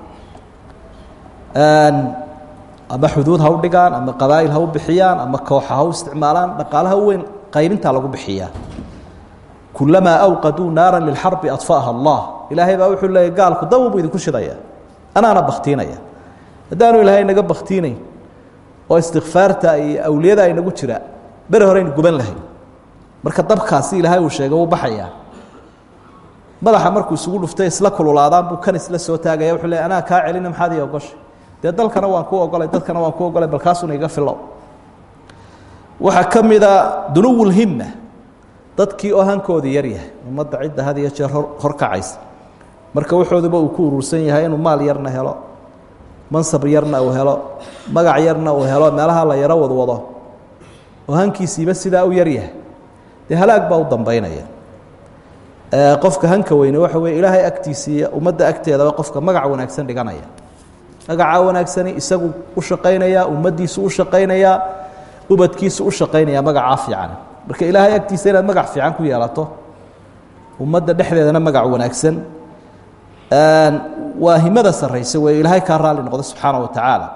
ama xuduud ha u dhigaan ama qabaa'il ha u bixiyaan ama kooxa ha u isticmaalaan dhaqaalaha u weyn qaybintaa lagu bixiyaa. Kulamaa awqaduu naara lilxarbi adfa'aha allah. Ilaahay baa wuxuu leeyay gaalku dabu buu idinku shidaya anaana baktiinaya haddaanu ilaahay naga baktiinayn oo istikfaarta iyo awliyada aynagu jira bere hore aynu guban lahayn. Marka dabkaasi ilaahay uu sheegay wuu baxayaa. Madaxa markuu isugu dhuftay isla kululaadaan buu kan isla soo taagaya wuxuu leey anaa kaa celina maxaad ii ogoshay dee dalkana waan ku ogolay dadkana waan ku ogolay balkaasuna iga filo waxaa ka mida dunuwulhimma dadkii oo hankoodii yar yahay ummadda cidda had iyo jeer hor horkacaysa marka waxooduba uu ku urursan yahay inuu maal yarna helo mansab yarna uu helo magac yarna uu helo meelaha la yaro wadwado oo hankiisiiba sidaa u yar yahay dee halaag baa u dambeynaya qofka hanka weyne waxa weye ilaahay agtiisa iyo ummadda agteedaba qofka magac wanaagsan dhiganaya. Magacaa wanaagsani isagu u shaqaynayaa ummaddiisu u shaqaynayaa ubadkiisu u shaqaynayaa magacaa fiican. Marka ilaahay agtiisa inaad magac fiican ku yeelato ummadda dhexdeedana magac wanaagsan waa himada sarraysa wey ilaahay kaa raalli noqdo subxaana wa tacaala.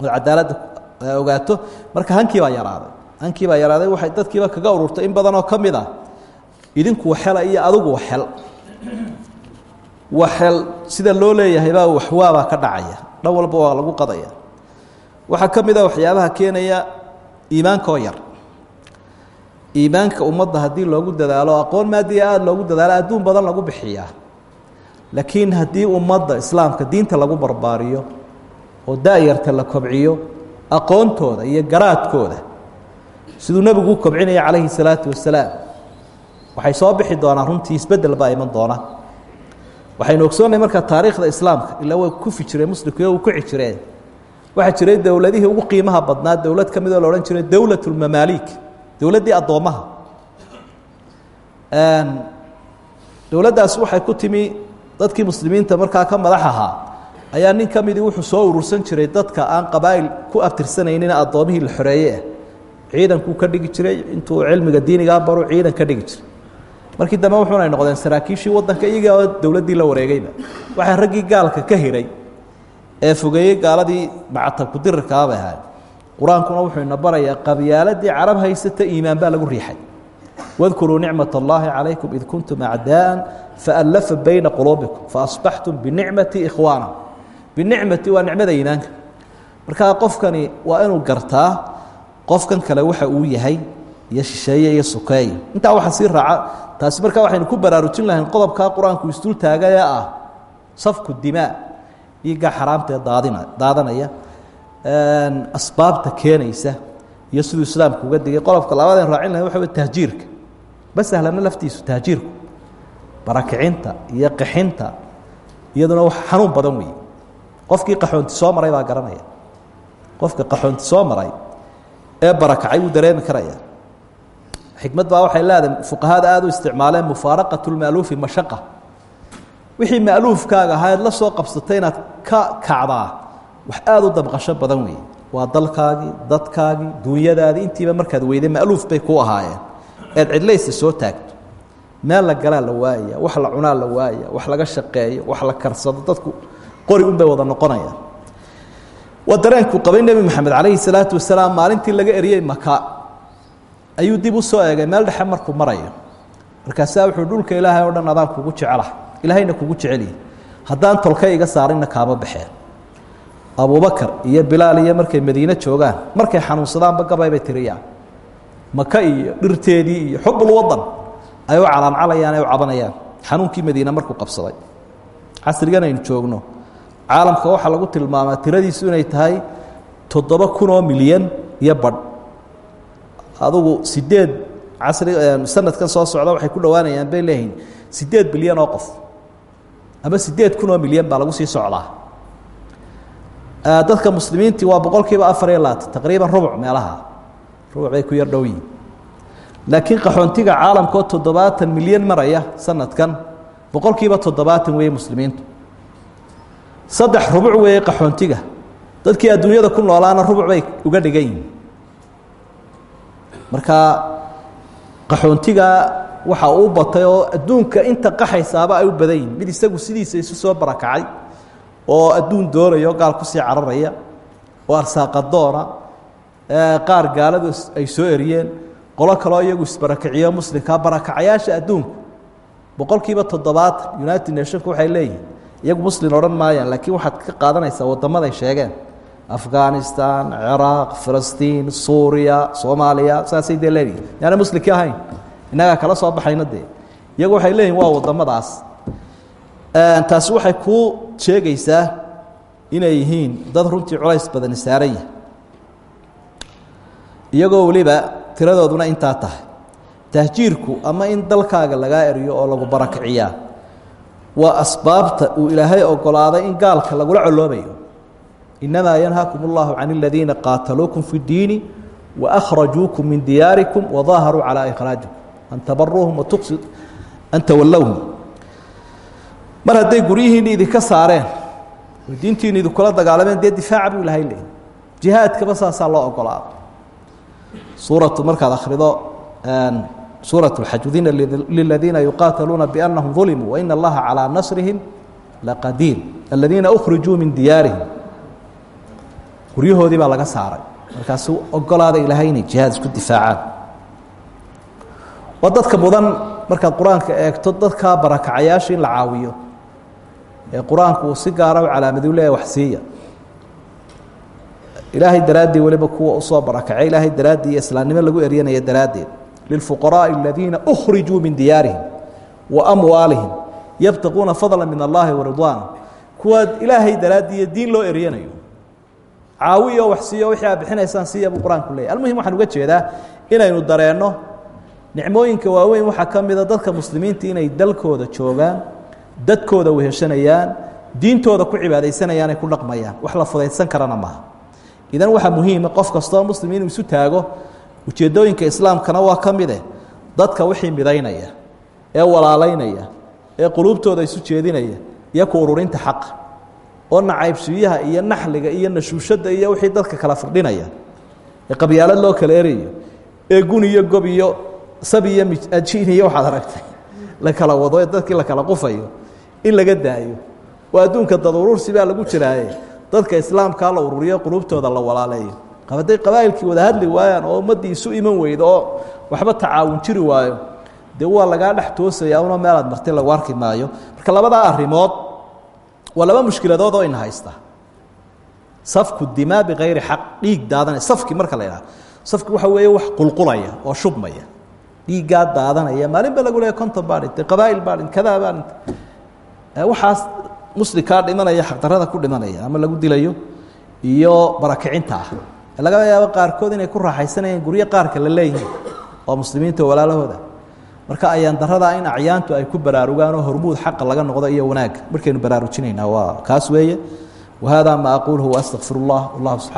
Ood cadaaladda ogaato marka hankii baa yaraaday. Hankii baa yaraaday waxay dadkiiba kaga ururtay in badanoo ka mid a idinku waxela iyo adigu waxel waxel sida loo leeyahaybaa waxwaabaa ka dhacaya. Dhan walba waa lagu qadaya. Waxaa ka mid a waxyaabaha keenaya iimaankaoo yar. Iimaanka ummadda haddii loogu dadaalo aqoon maadiya aada loogu dadaalo adduun badan lagu bixiyaa laakiin haddii ummadda islaamka diinta lagu barbaariyo oo da-yarta la kobciyo aqoontooda iyo garaadkooda siduu nebigu u kobcinaya calayhi salaatu wasalaam waxay soo bixi doonaan runtii isbeddel baa iman doona. Waxaynu ogsoonnay marka taariikhda islaamka ilaa way kufi jireen muslimkuyo u kuci jireen waxaa jiray dowladihii ugu qiimaha badnaa dowlad ka midoo la odhan jiray dowlat lmamaaliik dowladdii addoommaha dowladdaas waxay ku timi dadkii muslimiinta markaa ka madax ahaa ayaa nin ka midii wuxuu soo urursan jiray dadka aan qabaa'il ku abtirsanaynin addoomihii la xoreeye ah ciidankuu ka dhigi jiray intuu cilmiga diinigaa baru ciidan ka dhigi jiray. Markii dambe wuxuuna noqdeen saraakiishii waddanka iyagaa dowladdii la wareegayba waxaa raggii gaalka ka hiray ee fogeeyey gaaladii macatabkudirirkaa bay ahayd. Qur'aankuna wuxuu ina barayaa qabyaaladii carab haysata iimaan baa lagu riixay wadkuruu nicmat اllaahi calaykum id kuntum acdaa'an faallafa bayna quluubikum faasbaxtum binicmati ikhwaana binicmati waa nicmada iimaanka markaa qofkani waa inuu gartaa qofkan kale waxa uu yahay iyo shisheeye iyo sukeeye intaa waxa sii raaca taasi markaa waxaynu ku baraarujin lahayn qodobkaa qur'aanku isdul taagay ee ah safku dimaa dhiiggaa xaraamta ee daadina daadanaya asbaabta keenaysa iyo siduu islaamku uga digay. Qodobka labaadeen raacin lahayn waxa tahjiirka. Ba sahlana laftiisu tahjiirku. Barakicinta iyo qixinta iyaduna wax xanuun badan weeye. Qofkii qaxoonti soo maray baa garanaya. Qofka qaxoonti soo maray ee barakacay wuu dareemi karaya. Xikmad baa waxay leedahay fuqahada aada u isticmaaleen mufaaraqat lmaaluufi mashaqa. Wixii ma'luufkaaga ahayd la soo qabsatay inaad ka kacdaa wax aada u dabqasho badan weeye waa dalkaagii dadkaagii duunyadaadii intiiba markaad weyday ma'luuf bay ku ahaayeen. Eed cidlaysa soo taagto. Meel la galaa la waayaya wax la cunaa la waaya wax laga shaqeeyo wax la karsado dadku qori un bay wada noqonayaan. Waa dareenkuu qabay nebi moxamed calayhi salaatu wasalaam maalintii laga eriyey maka ayuu dib u soo eegay meel dhexe markuu marayo. Markaasaa wuxuu dhulka ilaahay oo dhan adaan kugu jecela ilaahayna kugu jeceliye. Haddaan tolka iga saarinna kaama baxeen abubakar iyo bilaal iyo markay madiine joogaan markay xanuunsadaanba gabay bay tiriyaan maka iyo dhirteedii iyo xubul wadan ay u calaancalayaan ay u cabanayaan. Xanuunkii madiine markuu qabsaday. Casrigan aynu joogno. Caalamka waxaa lagu tilmaamaa tiradiisu inay tahay toddoba kun oo milyan iyo badh. Adugu sideed casri sanadkan soo socda waxay ku dhowaanayaan bay leeyihiin. Sideed bilyan oo qof. Ama sideed kun oo milyan baa lagu sii socdaa dadka muslimiintii waa boqol kiiba afar iyo labaatan taqriiban rubuc meelaha. Rubuc bay ku yar dhow yihiin laakiin qaxoontiga caalamka oo toddobaatan milyan maraya sanadkan boqol kiiba toddobaatan weeye muslimiintu. Saddex rubuc weeye qaxoontiga. Dadkii adduunyada ku noolaana rubuc bay uga dhigan yihiin marka qaxoontiga waxa uu batay oo adduunka inta qaxaysaaba ay u badan yihiin mid isagu sidiisa isu soo barakacay oo adduun doonayo gaal ku sii cararaya oo arsaaqadoona qaar gaaladu ay soo eriyeen qolo kaleo iyagu isbarakiciyo muslimkaa barakacayaasha adduunku boqol kiiba toddobaatan united nationka waxay leeyihiin iyagu muslim odhan maayaan laakiin waxaad ka qaadanaysaa waddamaday sheegeen. Afghanistan ciraaq filistiin suuriya soomaaliya saasay dee leeyihiin yaana muslimkii ahayn innagaa kala soo baxayna dee. Iyagu waxay leeyihiin waa waddamadaas taasi waxay kuu sheegaysaa inay yihiin dad runtii culays badani saaran yahay iyagoo weliba tiradooduna intaa tahay tahjiirku ama in dalkaaga lagaa eriyo oo lagu barakiciyaa waa asbaabta uu ilaahay ogolaaday in gaalka lagula coloobayo inamaa yanhaakum اllahu can اladiina qaataluukum fi اdiini waأkhrajuukum min diyaarikum wadaaharuu calىa ikhraajikum an tabaruuhum watuqsi an tawallowhum mar hadday guryihiinni idinka saareen oo diintiina idinkula dagaalameen dee difaaca buu ilahay leeyay jihaadkaba saasaa loo ogolaado suuratu markaad akhrido suuraة اxaj udina liladiina yuqaataluuna biannahum ظulimuu waina allaha calىa nasrihim laqadiir aladiina أkhrijuu min diyaarihim guryahoodii baa laga saaray markaasuu ogolaada ilaahay inay jihaad isku difaacaan waa dadka mudan markaad qur-aanka eegto dadkaa barakacayaasha in la caawiyo ee qur'aanku uu si u calaamadu leeya wax siiya. Ilaahay daraaddii weliba kuwa u soo barakacay ilaahay daraaddii iyo islaamnimo lagu eryanaya daraaddeed. Lilfuqaraaءi aladiina أkhrijuu min diyaarihim wa amwaalihim yabtaquuna fadla min allahi waridwaana kuwaad ilaahay daraaddii diin loo eryanayo caawiyo wax wixii aad bixinaysaan siiya buu almuhim waxaan uga jeedaa inaynu dareenno nicmooyinka waaweyn waxaa ka mida dadka muslimiinta inay dalkooda joogaan dadkooda weheshanayaan diintooda ku cibaadaysanayaan ay ku dhaqmayaan. Wax la fudaydsan karana maaha. Idan waxaa muhiima qof kastoo muslim inuu isu taago ujeeddooyinka islaamkana waa ka mide dadka wixii midaynaya ee walaalaynaya ee quluubtooda isu jeedinaya iyo ku ururinta xaqa oo nacaybsiiyaha iyo naxliga iyo nashuushadda iyo wixii dadka kala firdhinaya. Ee qabyaalad loo kala erayo ee gun iyo gob iyo sab iyo mijin iyo waxaad aragtay. La kala wado ee dadkii la kala qufayo in laga daayo. Oo adduunka dad urursi baa lagu jiraaye. Dadka islaamkaa la ururiyo quluubtooda la walaaleeyo. Hadday qabaa'ilkii wada hadli waayaan oo ummaddii isu iman weydo oo waxba tacaawun jiri waayo. Dee waa lagaa dhex toosaya unoo meelaad martay lagu arki maayo. Marka labadaa arrimood waa laba mushkiladood oo ina haysta. Safku dimaa bikayri xaq dhiig daadanaya. Safki marka la idhaha safki waxa weeye wax qulqulaya oo shubmaya. Dhiiggaa daadanaya. Maalinba lagu leeya konton qabaa'il baa kadaa baa waxaas muslimkaa dhimanaya xaqdarrada ku dhimanaya ama lagu dilayo iyo barakicinta ah. Laga yaabo qaarkood inay ku raaxaysanayaan guryo qaarka la leeyihiin oo muslimiinta walaalahooda. Marka ayaan daradaa in acyaantu ay ku baraarugaan oo hormuud xaqa laga noqdo iyo wanaagga markaynu baraarujinaynaa waa kaas weeye. Wahada ma aquluhu waastaqfir اllah wallahu subaa